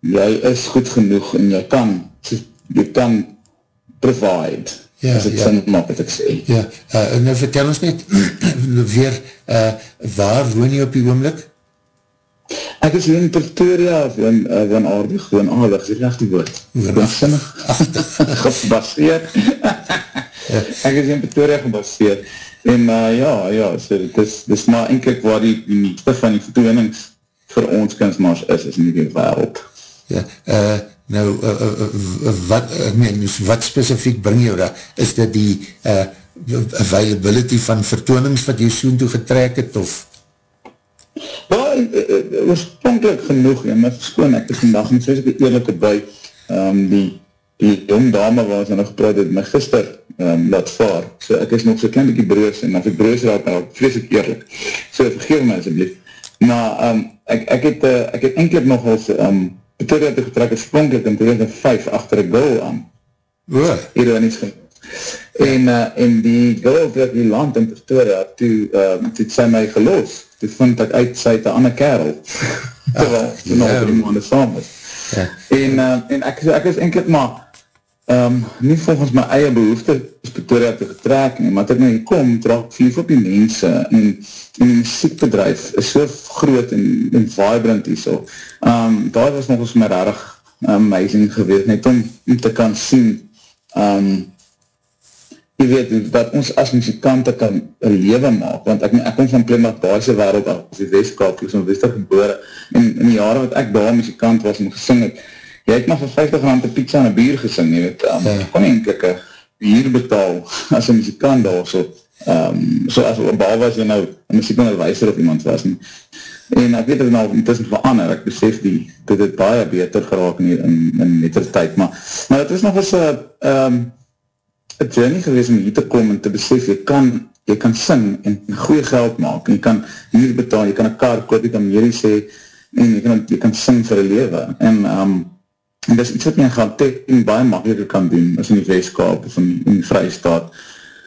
jy is goed genoeg en jy kan, jy kan provide. Ja, as ek ja. sin maak wat ek sê. Ja, uh, nou vertel ons net weer, uh, waar woon jy op die oomlik? Ek is hier in Pretoria, van, uh, van aardig, van aardig, is die rechte woord. Woonsinnig, gebaseerd. ek is hier in Pretoria gebaseerd. En uh, ja, ja, so, dit is, dit is maar enkelijk waar die, die meeste van die vertoonings vir ons kunstmaars is, is nie die wereld. Ja, uh, nou, uh, uh, wat, uh, nee, wat specifiek bring jou daar? Is dit die uh, availability van vertoonings wat jy soon toe getrek het, of? Ja, oorspronkelijk genoeg, en my verskoon, ek is vandag met soos ek eerlijke by, um, die, die jong dame waar ons nog gepraat het, my gister um, laat vaar, so ek is nog so klein bykie broos, en as ek broos raak, vrees ek eerlijk. So vergeef my asjeblief. Maar um, ek, ek het, uh, ek het enkelijk nog als um, Pretoria te getrek oorspronkelijk in 2005 achter een goal aan. Oh. Hier dan iets genoeg. En, uh, en die girl wat die land in Pretoria, toe, uh, toe het sy my geloos. Toe vond ek uit, sy het een ander kerel. Terwijl, toe nog drie maanden saam is. Ja. En, uh, en ek, ek is enkelijk maar, um, nie volgens my eie behoefte is Pretoria te getrek nie, maar toe ek nou hier kom, draak vlief op die mense, en, en die muziekbedrijf is so groot en, en vibrant hier so. Um, daar was nog eens my rarig amazing geweest, net om, om te kan sien, um, jy weet, dat ons as muzikante kan een leven maak, want ek, ek kom van Plymouth Baarse wereld af, as die Westkap, is in Wester gebore, en in die jare wat ek daar muzikant was en gesing het, jy het maar vir 50 rand een pizza en een bier gesing, jy weet, um, ja. kon enkelike bier betaal, as een muzikant daar, so, um, so as een bal was jy nou, een muziekonderwijzer of iemand was, nie. en ek weet het nou intussen verander, ek besef die, dit het baie beter geraak in, in, in meter tyd, maar, maar het is nog eens een, um, een journey gewees om hier te kom en te besef, jy kan, jy kan sing en goeie geld maak, en jy kan hier betaal, jy kan een kaart koop, jy kan meerie sê, en jy kan, jy kan sing vir een leven, en, um, en dis iets wat jy gaan teken baie makkelijker kan doen, as in die Weeskaap of in, in die Vrijstaat.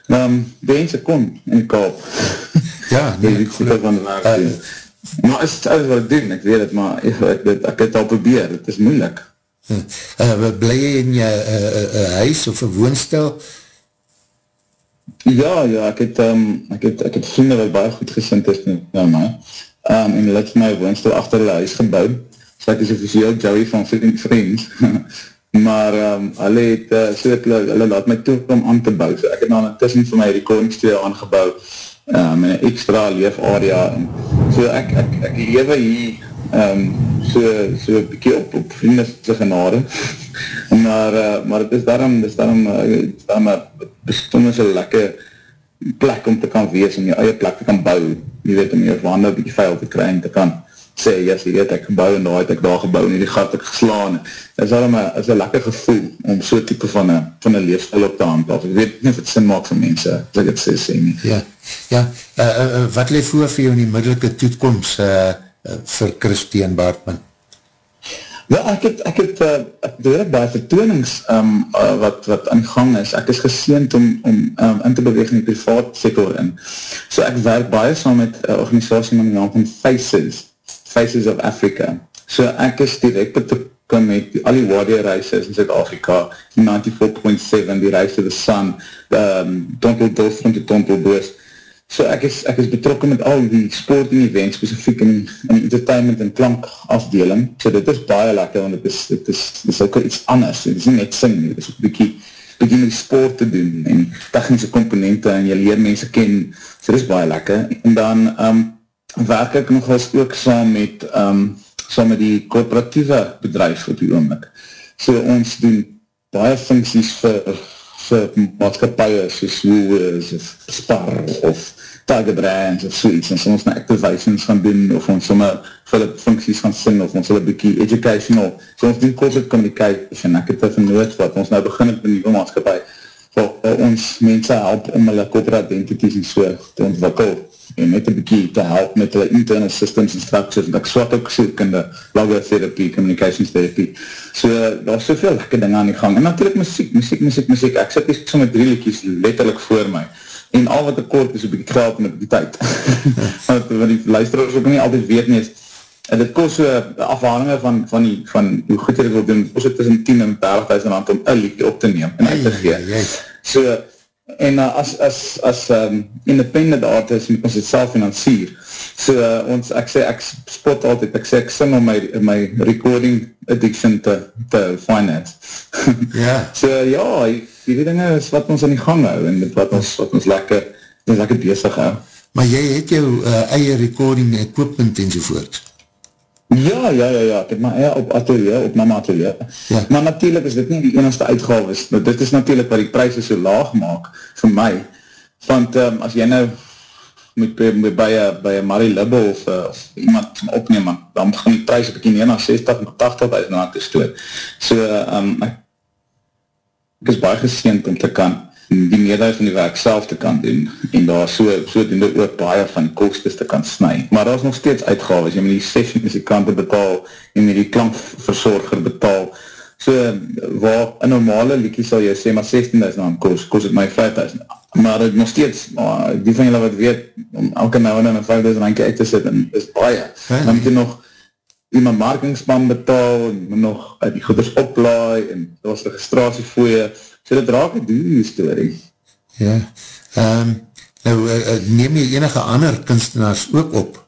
Um, mense kom in die Kaap. Ja, nee, ek van de werk doen. Maar is het alles wat ek doen, ek weet het, maar ek, ek, ek, ek het al probeer, het is moeilik. Uh, bly jy in jy uh, uh, huis of een woonstel? Ja, ja, ek het, um, ek het, ek het vrienden wat baie goed gesind is met nou, my. Um, en hulle het my woonstel achter hulle huis gebouw. Ek is officieel Joey van Vriend Friends. maar um, hulle het, uh, so het hulle, hulle laat my toe om aan te bouw. So ek het nou intussen vir my recordingstudio aangebouw um, en een extra leef area. En so ek, ek, ek lewe hier um, so, so een bykie op, op vriendelse genade. maar, uh, maar het is daarom, het is daarom, het is daarom uh, bestonde so lekker plek om te kan wees, om jou eie plek te kan bou, jy weet, om jou een bykie veil te kry en te kan sê, yes, jy weet, ek gebouw en daar het ek daar gebouw en die gat ek geslaan. Is daarom een, is een lekker gevoel om so type van een, van een leefstil op te handel. Ek weet nie of het sin maak vir mense, as ek het sê, sê nie. Ja, ja. Uh, uh, wat leef voor vir jou in die middelike toekomst uh, uh, vir Christian Baartman? Ja, ek het, ek het, uh, ek het baie vertoonings um, uh, wat, wat aan gang is. Ek is geseend om, om um, in te beweeg in die privaat sector in. So ek werk baie saam met uh, organisatie met die naam van Faces, Faces of Africa. So ek is direct betrokken met die, al die warrior reisers in Zuid-Afrika, 94.7, die reis to the sun, um, Tontel Dolf van die Tontel Boost, So ek is, ek is betrokken met al die sport en event, specifiek in, in entertainment en klank afdeling. So dit is baie lekker, want het is, het is, het is ook iets anders. Het is nie net sing het is ook bykie, bykie met sport te doen en technische komponente en jy leer mense ken. So dit is baie lekker. En dan um, werk ek nog eens ook saam met, um, saam met die corporatieve bedrijf op die oomlik. So ons doen baie funksies vir vir maatskapie soos Woolworths of Spar of Tiger Brands of soeits en soms na activations gaan doen of ons somme vir die funksies gaan sing of ons hulle bykie educational. So ons doen corporate communication ek het even nood wat ons nou begin met die maatskapie waar ons mense help om hulle corporate identities en so te ontwikkel en net een bykie te help met hulle internal systems en structures, en ek swat ook soek in die logotherapie, communications therapy, so daar is soveel lekker ding aan die gang, en natuurlijk muziek, muziek, muziek, muziek, ek sit hier so met drie liedjes letterlijk voor my, en al wat ek kort is een bykie geld met die tyd, want die luisteraars ook nie altyd weet nie, en dit kost so afhangen van, van, die, van hoe goed jy dit wil doen, kost het tussen 10 en 30.000 rand om een liedje op te neem, en uit te gee, so, en uh, as, as, as um, independent artist moet ons het self financier. So uh, ons, ek sê, ek spot altyd, ek sê, ek sing om my, my recording addiction te, te finance. Ja. so ja, die dinge is wat ons in die gang hou en wat ons, wat ons lekker, ons lekker bezig hou. Maar jy het jou uh, eie recording equipment enzovoort. Ja, ja, ja, ja, ek het my eie op atelier, op mama atelier. Ja. Maar natuurlijk is dit nie die enigste uitgaves, nou, dit is natuurlijk wat die prijs so laag maak vir my. Want um, as jy nou moet by, by, by a Marie Libbe of, uh, of iemand opneem, dan gaan die prijs op ek nie na 60 of 80 na te stoot. So, um, ek, ek is baie geseend om te kan die meerderheid van die werk self te kan doen en daar so, so doen dit ook baie van kostes te kan snu. Maar daar is nog steeds uitgaves, jy moet die session muzikante betaal, jy moet die klankversorger betaal. So, waar een normale liekie sal jy sê, maar 16.000 aan kost, kost het my 5.000. Maar dit nog steeds, maar die van julle wat weet, om elke nou en een 5.000 randje uit te sit, is baie. Dan moet jy nog iemand markingspan betaal, en moet nog die goeders oplaai, en daar was registratie voor jy, So dit raak het die story. Ja. Um, nou, uh, neem jy enige ander kunstenaars ook op?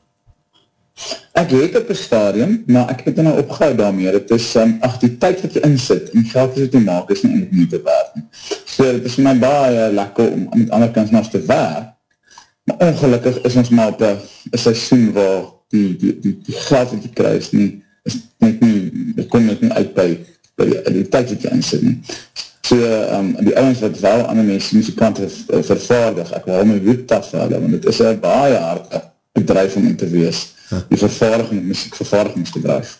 Ek het op een stadium, maar ek het nou opgehou daarmee. Het is, um, ach, die tyd wat jy insit, en geld is het te maak, is nie eindelijk nie te werk. So het is my baie lekker om met ander kunstenaars te werk, maar ongelukkig is ons maar op een seisoen waar die, die, die, die geld wat jy kruis nie, is net nie, dit kom net nie uit by, by die, die tyd wat jy insit nie. So, um, die ouwens wat wel ander mense muzikante vervaardig, ek wil my woed afvallen, want het is een baie hard bedrijf om in te wees, die vervaardiging, muziek vervaardigingsbedrijf.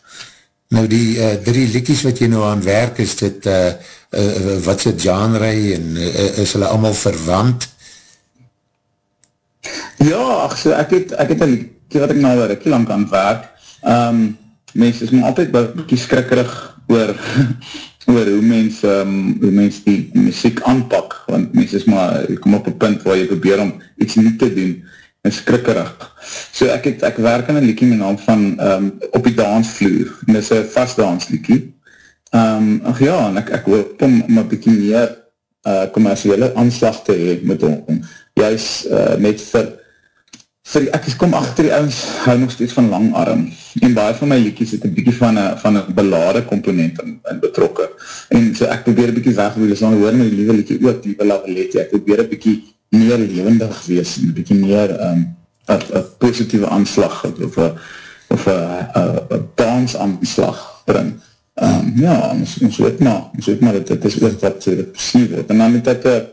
Nou die uh, drie liedjes wat jy nou aan werk, is dit, uh, uh, wat is het genre en uh, is hulle allemaal verwant? Ja, ach, so, ek het, ek het een liedje wat ek nou een rikkie lang aan werk, um, mense is my altyd bykie skrikkerig oor oor hoe mens, um, hoe mens die muziek aanpak, want mens is maar, jy kom op een punt waar jy probeer om iets nie te doen, en skrikkerig. So ek het, ek werk in een liekie met naam van um, op die dansvloer, en dit is een vastdansliekie. Um, ach ja, en ek, ek hoop om, een bykie meer uh, commerciële aanslag te hee met hom, juist uh, net vir vir, ek kom achter die ouwens, hou nog steeds van langarm, en baie van my liedjes het een bykie van een, van een belade component in, in betrokke, en so ek probeer een bykie weg, wil jy sal hoor my liewe liedje ook, liewe lavaletje, ek probeer een bykie meer levendig wees, en een bykie meer um, een positieve aanslag, of een dansaanslag bring. Um, ja, ons, ons weet maar, ons weet maar, dit is ook wat dit precies word, en dan moet ek, dan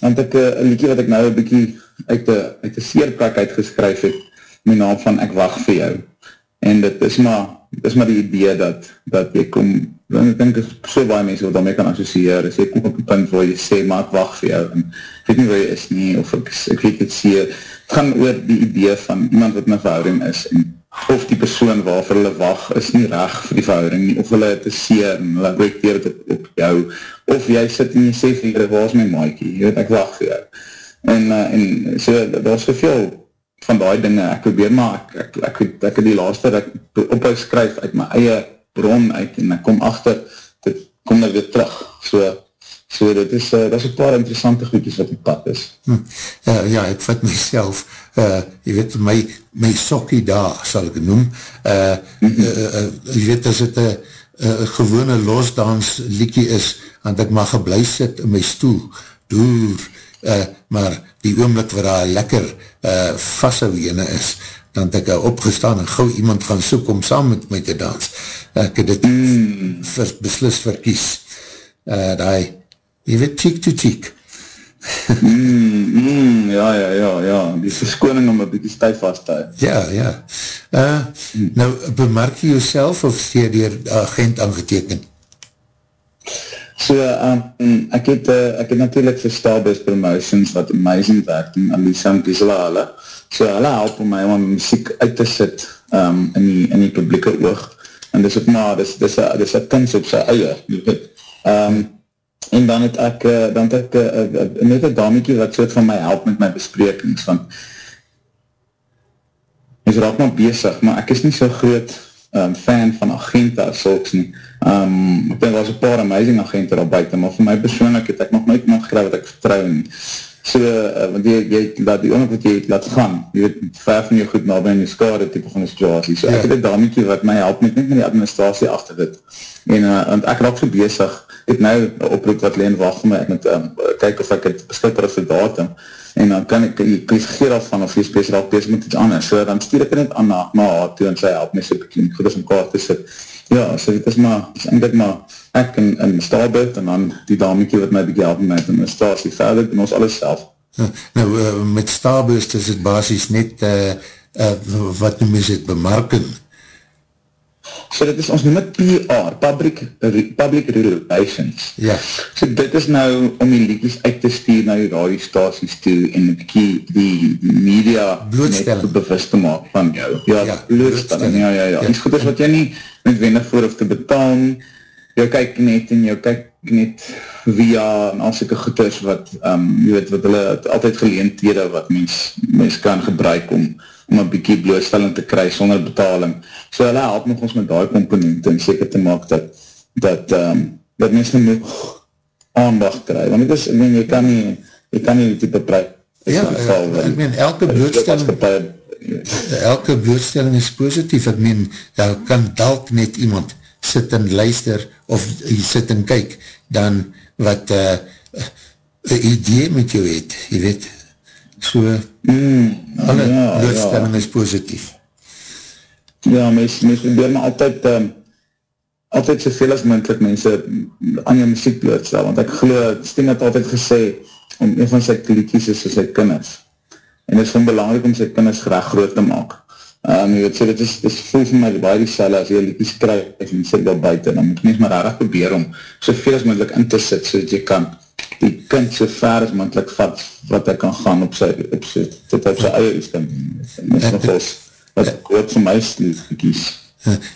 het ek een liedje wat ek nou een bykie uit die, uit die seerplek uitgeskryf het, my naam van Ek Wacht Vir Jou. En dit is maar, dit is maar die idee dat, dat jy kom, en ek denk, so baie mense wat daarmee kan associeer, is jy kom op die punt waar jy sê, maar ek wacht vir jou, en ek weet nie waar jy is nie, of ek, ek weet het sê, het gaan oor die idee van iemand wat in een verhouding is, en of die persoon waarvoor hulle wacht, is nie reg vir die verhouding nie, of hulle het is seer, en hulle projecteer het op, op jou, of jy sit en jy sê vir jy, waar is my maakie, jy weet, ek wacht vir jou en, uh, en so, daar is soveel van die dinge, ek probeer maar, ek, ek, ek, ek, ek die laatste, ek ophou skryf uit my eie bron uit, en ek kom achter, dit kom daar weer terug, so, so dit is, uh, dat is een paar interessante goedjes wat die pad is. Hm. Uh, ja, ek vat myself, uh, jy weet, my, my sokkie daar, sal ek noem, uh, mm -hmm. uh, uh, jy weet, as het een uh, gewone losdans liekie is, want ek mag geblij sit in my stoel, door, uh, maar die oomlik waar daar lekker uh, vasthouwene is, dan het ek uh, opgestaan en gauw iemand gaan soek om saam met my te dans. Ek het dit mm. vers, beslis verkies. Uh, die, jy weet, cheek to cheek. mm, mm, ja, ja, ja, ja, die verskoning om een bykie stijf vast te hou. Ja, ja. Uh, mm. Nou, bemerk jy jouself of sê jy die agent aangetekend? So, um, ek het, uh, ek het natuurlijk vir Starbus Promotions wat amazing werk doen aan die Sankies hulle. So, hulle help om my om muziek uit te sit um, in, die, in die publieke oog. En dis ook maar, dis, dis, a, dis a kins op sy eie, um, en dan het ek, uh, dan het ek uh, uh, net een damiekie wat soort van my help met my besprekings, want is raak maar bezig, maar ek is nie so groot um, fan van agente as sulks nie. Um, ek denk, daar was een paar amazing agente daar buiten, maar vir my persoonlijk het ek nog nooit iemand gekry wat ek vertrouw nie. So, uh, want jy, jy laat die oorlog wat jy laat gaan, jy weet, ver van jou goed na in die skade type van die situasie. So, ja. ek het een damiekie wat my help met, net met die administratie achter dit. En, uh, want ek raak so bezig, ek het nou een oproep wat leen wacht my, ek moet um, kyk of ek het beskikbaar is vir datum, en dan kan ek, kies geer van of jy speciaal bezig met iets anders. So, dan stuur ek net aan na, na haar toe en sy help my so bekiem, goed as om kaart te sit. Ja, so dit is maar, dit is eindelijk maar, ek in, in Starbit en dan die damiekie wat my bykie help met administratie verder doen ons alles self. Nou, uh, met Starbit is het basis net uh, uh, wat noem is het bemarking? So dit is, ons noem het PR, Public, Public Relations. Ja. So dit is nou om die liedjes uit te stuur na die radiostaties toe en een bykie die media net bewust te maak van jou. Ja, ja blootstelling, ja, ja, ja. ja. Die is goed is wat jy nie met wendig voor of te betaal nie, jou kyk net en jou kyk net via en al syke goeders wat, um, jy weet, wat hulle altyd geleenthede wat mens, mens kan gebruik om, om een bykie blootstelling te kry sonder betaling. So hulle help nog ons met die komponent en seker te maak dat, dat, um, dat mens moet aandacht kry. Want het is, ek meen, jy kan nie, jy kan nie die type prijs. Ja, ek meen, elke blootstelling, elke blootstelling is positief. Ek meen, daar kan dalk net iemand sit en luister of jy sit en kyk, dan wat uh, een idee met jou het, jy weet, so, mm, alle ja, blootstelling ja. is positief. Ja, mens, mens probeer my altyd, um, altyd soveel as mintelijk mense aan jou muziek blootstel, want ek geloof, Sting het altyd gesê, om een van sy klikies is sy kinders, en het is van belangrijk om sy kinders graag groot te maak, Um, jy weet, so dit is, dit is vol van my baie die selle, as jy liedjes krijg en sit daar buiten, dan moet mens maar rarig probeer om soveel as moeilijk in te sit, so jy kan die kind so ver as moeilijk vat, wat hy kan gaan op sy, op sy, dit op sy eie is, kan, mens nog als, wat ek hoort van my liedjes.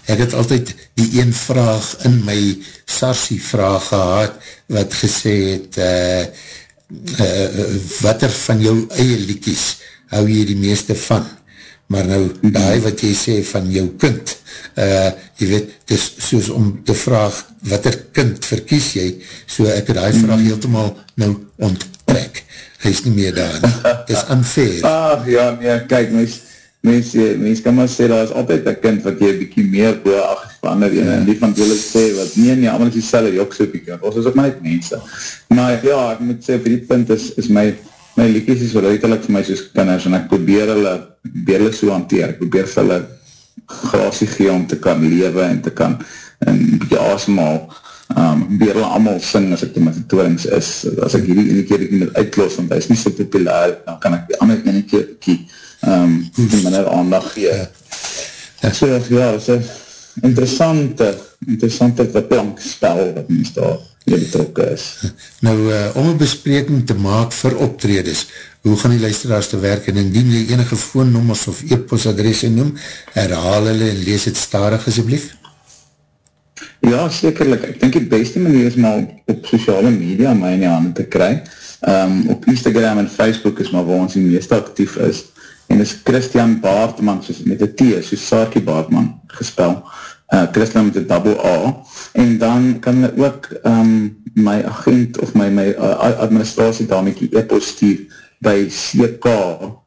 Ek het altyd die een vraag in my Sarsi vraag gehad, wat gesê het, uh, uh, wat er van jou eie liedjes hou jy die meeste van? Maar nou, die wat jy sê van jou kind, uh, jy weet, het is soos om te vraag, wat er kind verkies jy, so ek het die vraag heeltemaal nou onttrek, hy is nie meer daar, het is unfair. Ah, ja, nee, kyk, mens, mens, mens kan maar sê, daar is altyd een kind wat jy bykie meer boe achter van ander, ja. en die van julle sê, wat nie, nie, allemaal is die selle, die ook so bykie, ons is ook maar net mense, maar ja, ek moet sê, vir die punt is, is my, my liedjes is verruitelik vir my soos kinders en ek probeer hulle, probeer hulle so hanteer, ek probeer vir hulle grasie gee om te kan lewe en te kan en bykie asemaal um, probeer hulle allemaal sing as ek die met die toerings is, as ek hierdie ene keer die moet uitlos, want hy is nie so populair dan kan ek die ander ene keer bykie um, die minder aandag gee. Ja, so ja, is een interessante interessante verplankspel wat mens daar jy betrokke is. Nou, uh, om een bespreking te maak vir optredes, hoe gaan die luisteraars te werk en indien jy enige voornommers of e-postadresse noem, herhaal hulle en lees het starig asjeblief? Ja, sekerlik. Ek denk die beste manier is maar op sociale media my in die handen te kry. Um, op Instagram en Facebook is maar waar ons die meest actief is. En is Christian Baartman, soos met die T, soos Sarkie Baartman gespel uh, Christian met die double A, en dan kan hulle ook um, my agent of my, my uh, administratie daarmee e-post stuur by ck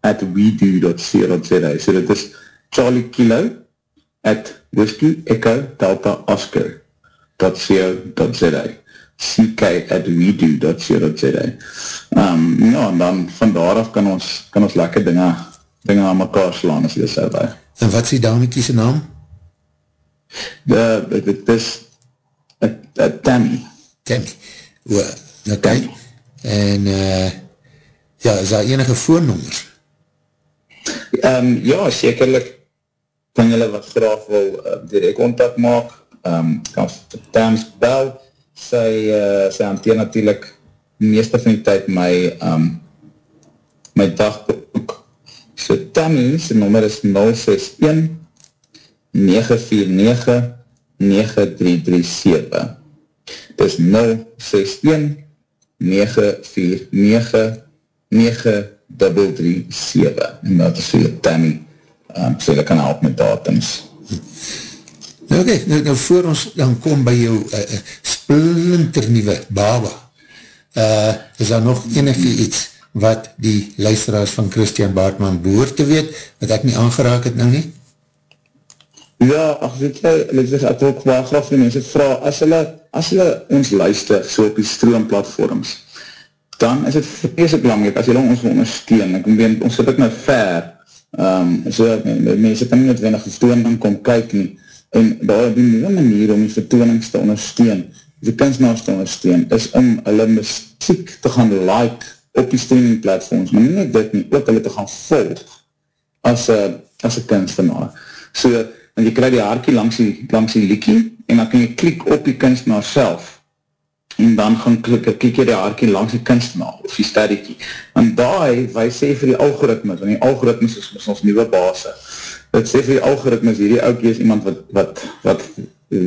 at wedo.co.za so dit is Charlie Kilo at whiskey echo delta oscar .co.za ck at wedo.co.za um, ja, en dan van daar af kan ons, kan ons lekker dinge, dinge aan mekaar slaan as jy sê En wat is die damekie sy naam? De, het is Tammy. Tammy. O, nou kijk. En uh, ja, is daar enige voornommers? Um, ja, sekerlik kan julle wat graag wil uh, direct contact maak. Um, kan Tams bel. Sy, uh, sy hanteer natuurlijk meeste van die tijd my um, my dagboek. So Tammy, sy nummer is 061 949-9337 Dis 061-949-9337 en dat is vir Tammy. Um, so jy kan help met datums. Nou okay, nou, nou voor ons dan kom by jou uh, splinternieuwe baba, uh, is daar nog enige iets wat die luisteraars van Christian Baartman behoor te weet, wat ek nie aangeraak het nou nie? Ja, ach, weet jy, Elisabeth, ek wil waar graag vir mense vraag, as hulle, as hulle ons luister, so op die stroomplatforms, dan is het vreselik belangrijk, as julle ons ondersteun, ek weet, ons sit ook nou ver, um, so, mense kan nie noodwendig vertooning kom kyk nie, en daar die nieuwe manier om die vertoonings te ondersteun, die kunstenaars te ondersteun, is om hulle muziek te gaan like op die streaming platforms, maar nie dit nie, ook hulle te gaan volg as een as a kunstenaar. So, want jy krijg die haarkie langs die, langs die liekie, en dan kan jy klik op die kunstenaar self, en dan gaan klik, klik jy die haarkie langs die kunstenaar, of die sterrekie. En daai, wij sê vir die algoritmes, en die algoritmes is ons nieuwe basis, het sê vir die algoritmes, hierdie oukie is iemand wat, wat, wat,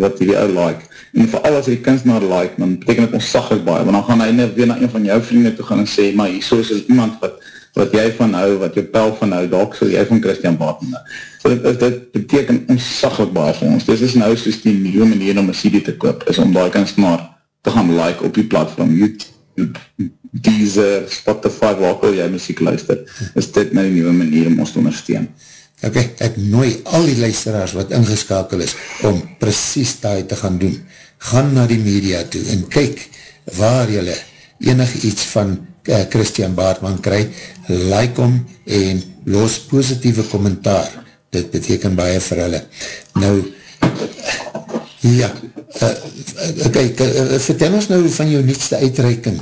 wat hierdie ou like, en vir alles die kunstenaar like, dan beteken het ons saglik baie, want dan gaan hy net weer na een van jou vrienden toe gaan en sê, maar hier so is iemand wat, wat jy van hou, wat jou pel van hou, dalk so jy van Christian Barton. So dit, dit beteken ons saglik baie vir ons, dit is nou soos die nieuwe manier om een CD te koop, is om die kunstenaar te gaan like op die platform, YouTube, Deezer, Spotify, waar al jy muziek luister, is dit nou die nieuwe manier om ons te ondersteun. Ok, ek nooi al die luisteraars wat ingeskakel is om precies daai te gaan doen. Gaan na die media toe en kyk waar jylle enig iets van uh, Christian Baartman kry, like om en los positieve kommentaar. Dit beteken baie vir hulle. Nou, ja, uh, kijk, uh, vertel ons nou van jou nietste uitreiking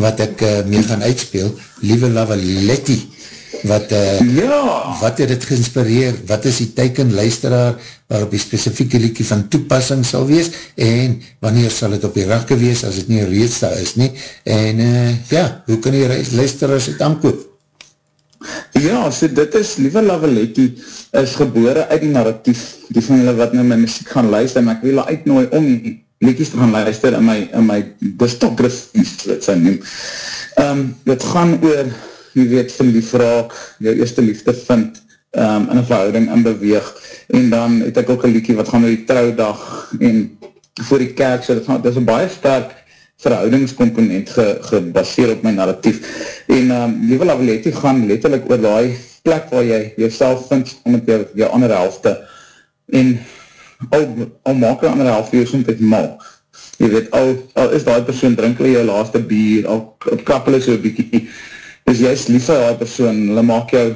wat ek uh, mee gaan uitspeel. Lieve Lavaletti, wat, uh, ja. wat het het geïnspireer, wat is die teiken luisteraar waarop die specifieke liekie van toepassing sal wees en wanneer sal het op die rakke wees as het nie reeds daar is nie en uh, ja, hoe kan die luisteraars het aankoop? Ja, so dit is, liewe Lavaletti is gebore uit die narratief die van hulle wat nou my muziek gaan luister en ek wil uitnooi om liedjes te gaan luister in my, in my distografie, wat sy noem. Um, dit gaan oor jy weet, vir die vraag, jou eerste liefde vind, um, in een verhouding in beweeg, en dan het ek ook een liedje wat gaan oor die trouwdag, en voor die kerk, so dit, gaan, dit is een baie sterk verhoudingscomponent ge, gebaseer op my narratief, en um, Lieve Lavaletti gaan letterlijk oor die plek waar jy jouself vind, om met jou, jou andere helfte, en al, al maak een andere helfte jou soms het mal, jy weet, al, al is die persoon, drink jy jou laaste bier, al, al kappel is so bykie, is juist lief vir die persoon, hulle maak jou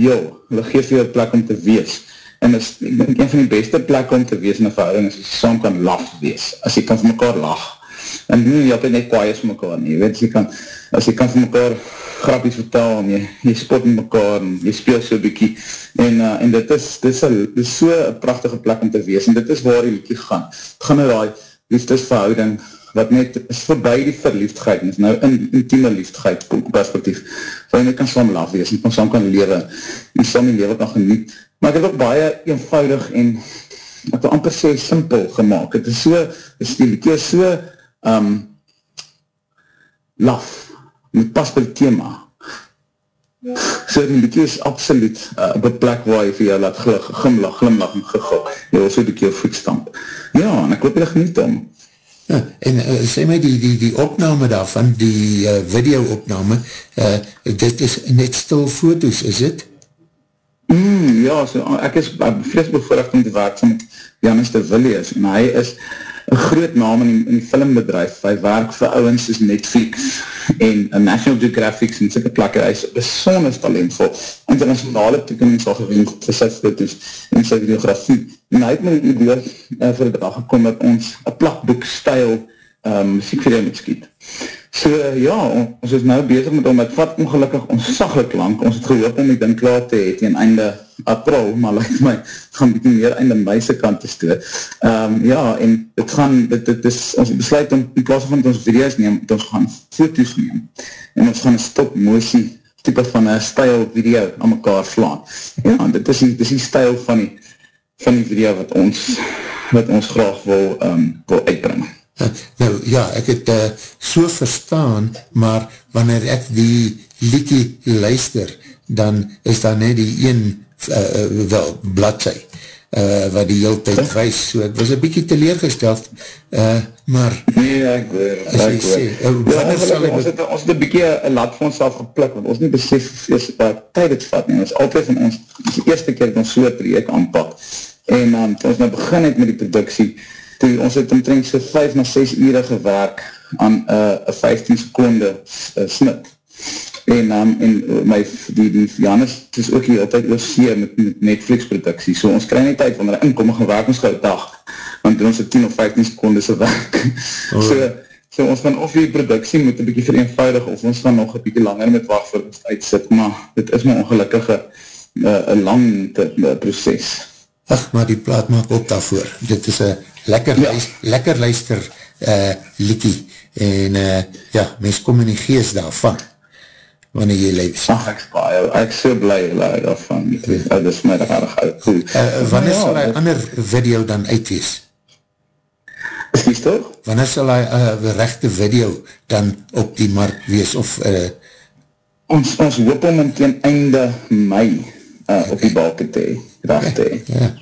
heel, hulle geef jou plek om te wees, en is, ek denk, een van die beste plek om te wees in een verhouding, is as jy saam kan lach wees, as jy kan vir mekaar lach, en nie, jy altijd net kwaai is vir mekaar nie, weet, as jy kan, as jy kan vir mekaar grapjes vertel, en jy, jy spot met mekaar, en jy speel so bykie, en, uh, en dit is, dit is, dit is so een prachtige plek om te wees, en dit is waar die liekie gaan, het gaan nou die liefdesverhouding, wat net is voorbij die verliefdheid, en is nou in intieme liefdheid perspektief, waar jy net kan saam laaf wees, en kan saam kan lewe, en saam die lewe kan geniet, maar ek het ook baie eenvoudig en ek wil amper sê simpel gemaakt, het is so, is die liedje so um, laf, met pas by thema, so die liedje is absoluut uh, op een plek waar jy vir jou laat glimlach, glimlach en gegok, jy wil so die keer voetstamp, ja, en ek hoop jy geniet om, Ja, en uh, sê my die, die, die opname daarvan, die uh, video opname, uh, dit is net stil foto's, is het? Mm, ja, so, ek is vrees bevoorrecht om te werk met Janus de Villiers, en hy is een groot naam in die, in die filmbedrijf, hy werk vir ouwens soos Netflix en National Geographic en sikke plakke, hy is besonders talentvol, internationale toekomings al gewend vir sy foto's en sy videografie, en hy het my idee uh, vir die dag gekom dat ons een plakboek stijl um, muziekvideo moet skiet. So ja, ons is nou bezig met om, het vat ongelukkig onsaglik lang, ons het gehoop om die ding klaar te het, en einde april, maar lyk my, gaan bieke meer einde meise kant te stoot. Um, ja, en het gaan, dit, dit is, ons besluit om, in plaas van ons video's neem, ons gaan foto's neem, en ons gaan een stop motie, type van een stijl video aan mekaar slaan. Ja, dit is die, dit is die stijl van die, van die video wat ons, wat ons graag wil, um, wil uitbrengen. Uh, nou ja, ek het uh, so verstaan, maar wanneer ek die liekie luister, dan is daar net die een uh, wel, bladzij. uh, wat die hele tijd wees, so ek was een bykie teleergesteld, uh, maar... Nee, ek hoor, ek hoor. Sê, uh, ja, ons, het, ons, het, ons het een bykie een lat vir ons self geplik, want ons nie besef is wat tyd het vat nie, ons altyd van ons, die eerste keer dat ons so project aanpak, en um, ons nou begin het met die productie, toe ons het omtrent so 5 na 6 ure gewerk aan uh, 15 seconde uh, snit, en, um, en uh, my, die, die Janus is ook hier altyd oorsee met, met Netflix productie, so ons krijg nie tyd van die inkomige werk ons gauw dag, want ons het 10 of 15 secondes werk, oh. so, so ons gaan of die productie moet een bykie vereenvoudig, of ons gaan nog een bykie langer met wacht vir ons uitsit, maar dit is my ongelukkige uh, lang te, uh, proces. Ach, maar die plaat maak ook daarvoor, dit is een lekker, ja. luister, lekker luister uh, liekie, en uh, ja, mens kom in die geest daarvan wanneer jy leef. Ach, ek is baie, ek so blij blij daarvan, dit is my daar uit. Uh, wanneer ja, sal hy ander video dan uitwees? Is toch? Wanneer sal hy uh, rechte video dan op die markt wees, of... Uh, ons, ons hoop om in teen einde mei uh, okay. op die balken te rechte. Okay. Ja.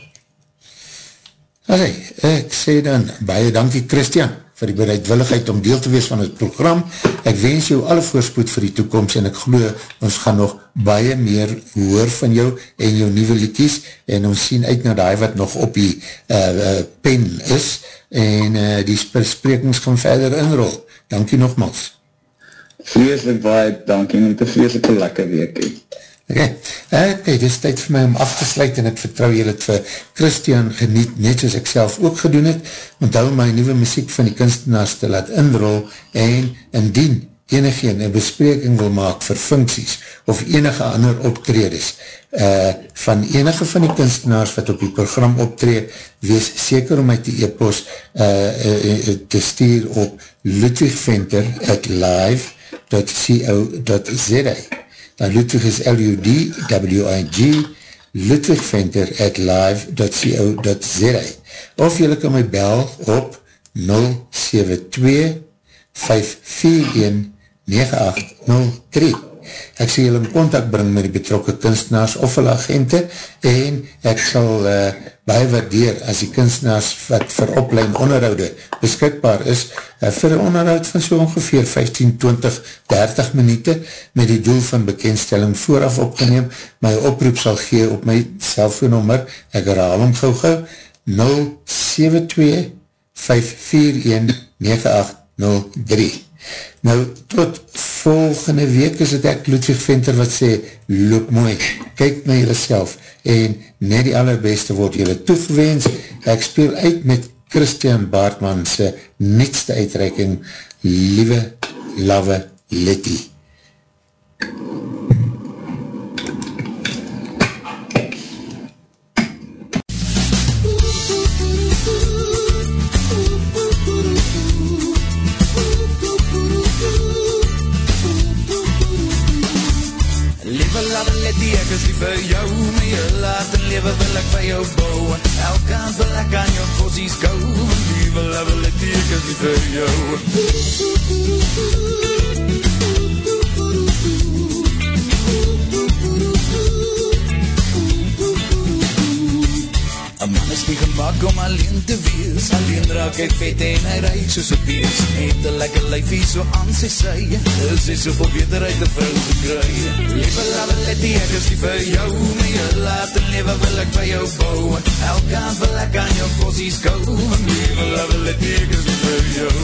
Okay, ek sê dan, baie dankie Christian vir die bereidwilligheid om deel te wees van het program. Ek wens jou alle voorspoed vir die toekomst en ek geloof, ons gaan nog baie meer hoor van jou en jou nieuwe liekies en ons sien uit na die wat nog op die uh, uh, pen is en uh, die sprekings gaan verder inrol. Dankie nogmaals. Vreeslik baie dankie, met een vreeslike lekker week. Oké, okay. okay, dit is tyd vir my om af te sluit en ek vertrouw jy het vir Christian geniet, net soos ek self ook gedoen het, want hou my nieuwe muziek van die kunstenaars te laat inrol en indien enigeen een bespreking wil maak vir funksies of enige ander optredes uh, van enige van die kunstenaars wat op die program optreed, wees seker om my te e-post uh, uh, uh, te stuur op ludwigventer at live.co.za dan Ludwig is L-U-D-W-I-G ludwigventer at live.co.za of jylle kan my bel op 072 541 9803 ek sê jylle in contact bring met die betrokke kunstenaars of hulle agente en ek sal uh, baie waardeer as die kunstenaars wat vir oplein onderhoude beskikbaar is uh, vir een onderhoud van so ongeveer 15, 20, 30 minuute met die doel van bekendstelling vooraf opgeneem. My oproep sal gee op my cellfoonnummer, ek herhaal om gauw gauw, 072 541 9803 Nou, tot volgende week is het ek Ludwig Venter wat sê, loop mooi, kyk na jylle self, en net die allerbeste word jylle toegewens, ek speel uit met Christian Baartman se netste uitreiking, Liewe Love Letty. Vir jou My heel hart en leven wil ek by jou bou Elke hand wil ek aan jou posies gou Lieve love, let die ek is lief vir jou. Een gemak om alleen te wees. Alleen raak hy vet en hy reik soos een bees Met een lekker lijfie so aan sy sy Is hy soveel beter uit die vrou gekry Lewe lawe letty, ek is nie vir jou. My laat en lewe wil ek by jou bou. Elke aan wil ek aan jou kosies kou. Lewe lawe letty, ek is nie vir jou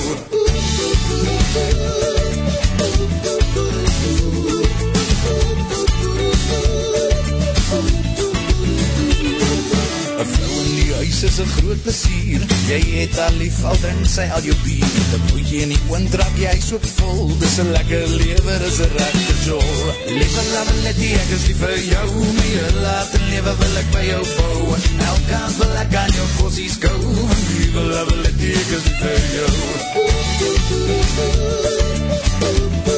is een groot plezier. Jy het al lief, al drink sy al jou bier. Dan moet jy in die oond drap, jy is ook vol. Dis een lekker lever, is een rechte jol Lieve love, let die ek is lief vir jou. My laat en lewe wil ek by jou bou. Elke aan wil ek aan jou kosies kou Lieve love, let die ek is lief vir jou. dag voor die kans op kry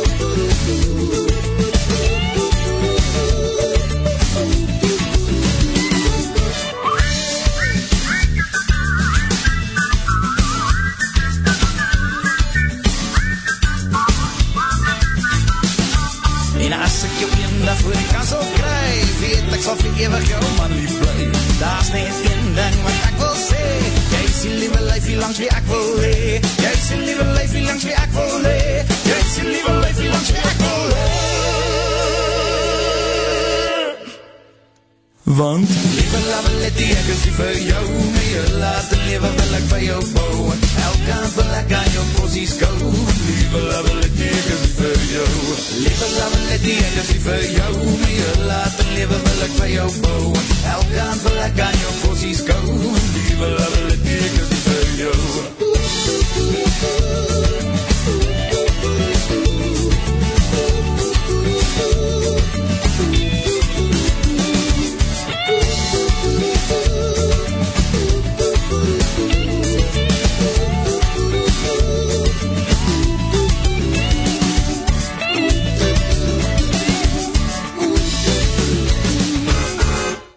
is net een ding wat ek wil sê. Jy is die liewe lyfie langs wie ek wil lee Jy is die liewe lyfie langs wie ek wil lee Jy is die liewe lyfie langs wie Want? Lieve lavelettie, ek is die vir jou My heel laatste leven wil ek by jou bou Elke aan wil ek aan jou posies kou Lieve lavelettie, ek is die vir jou. Lieve lavelettie, ek is die vir jou My heel laatste leven wil ek by jou. Bou Elke aan wil ek aan jou posies kou Lieve lavelettie, ek is die vir jou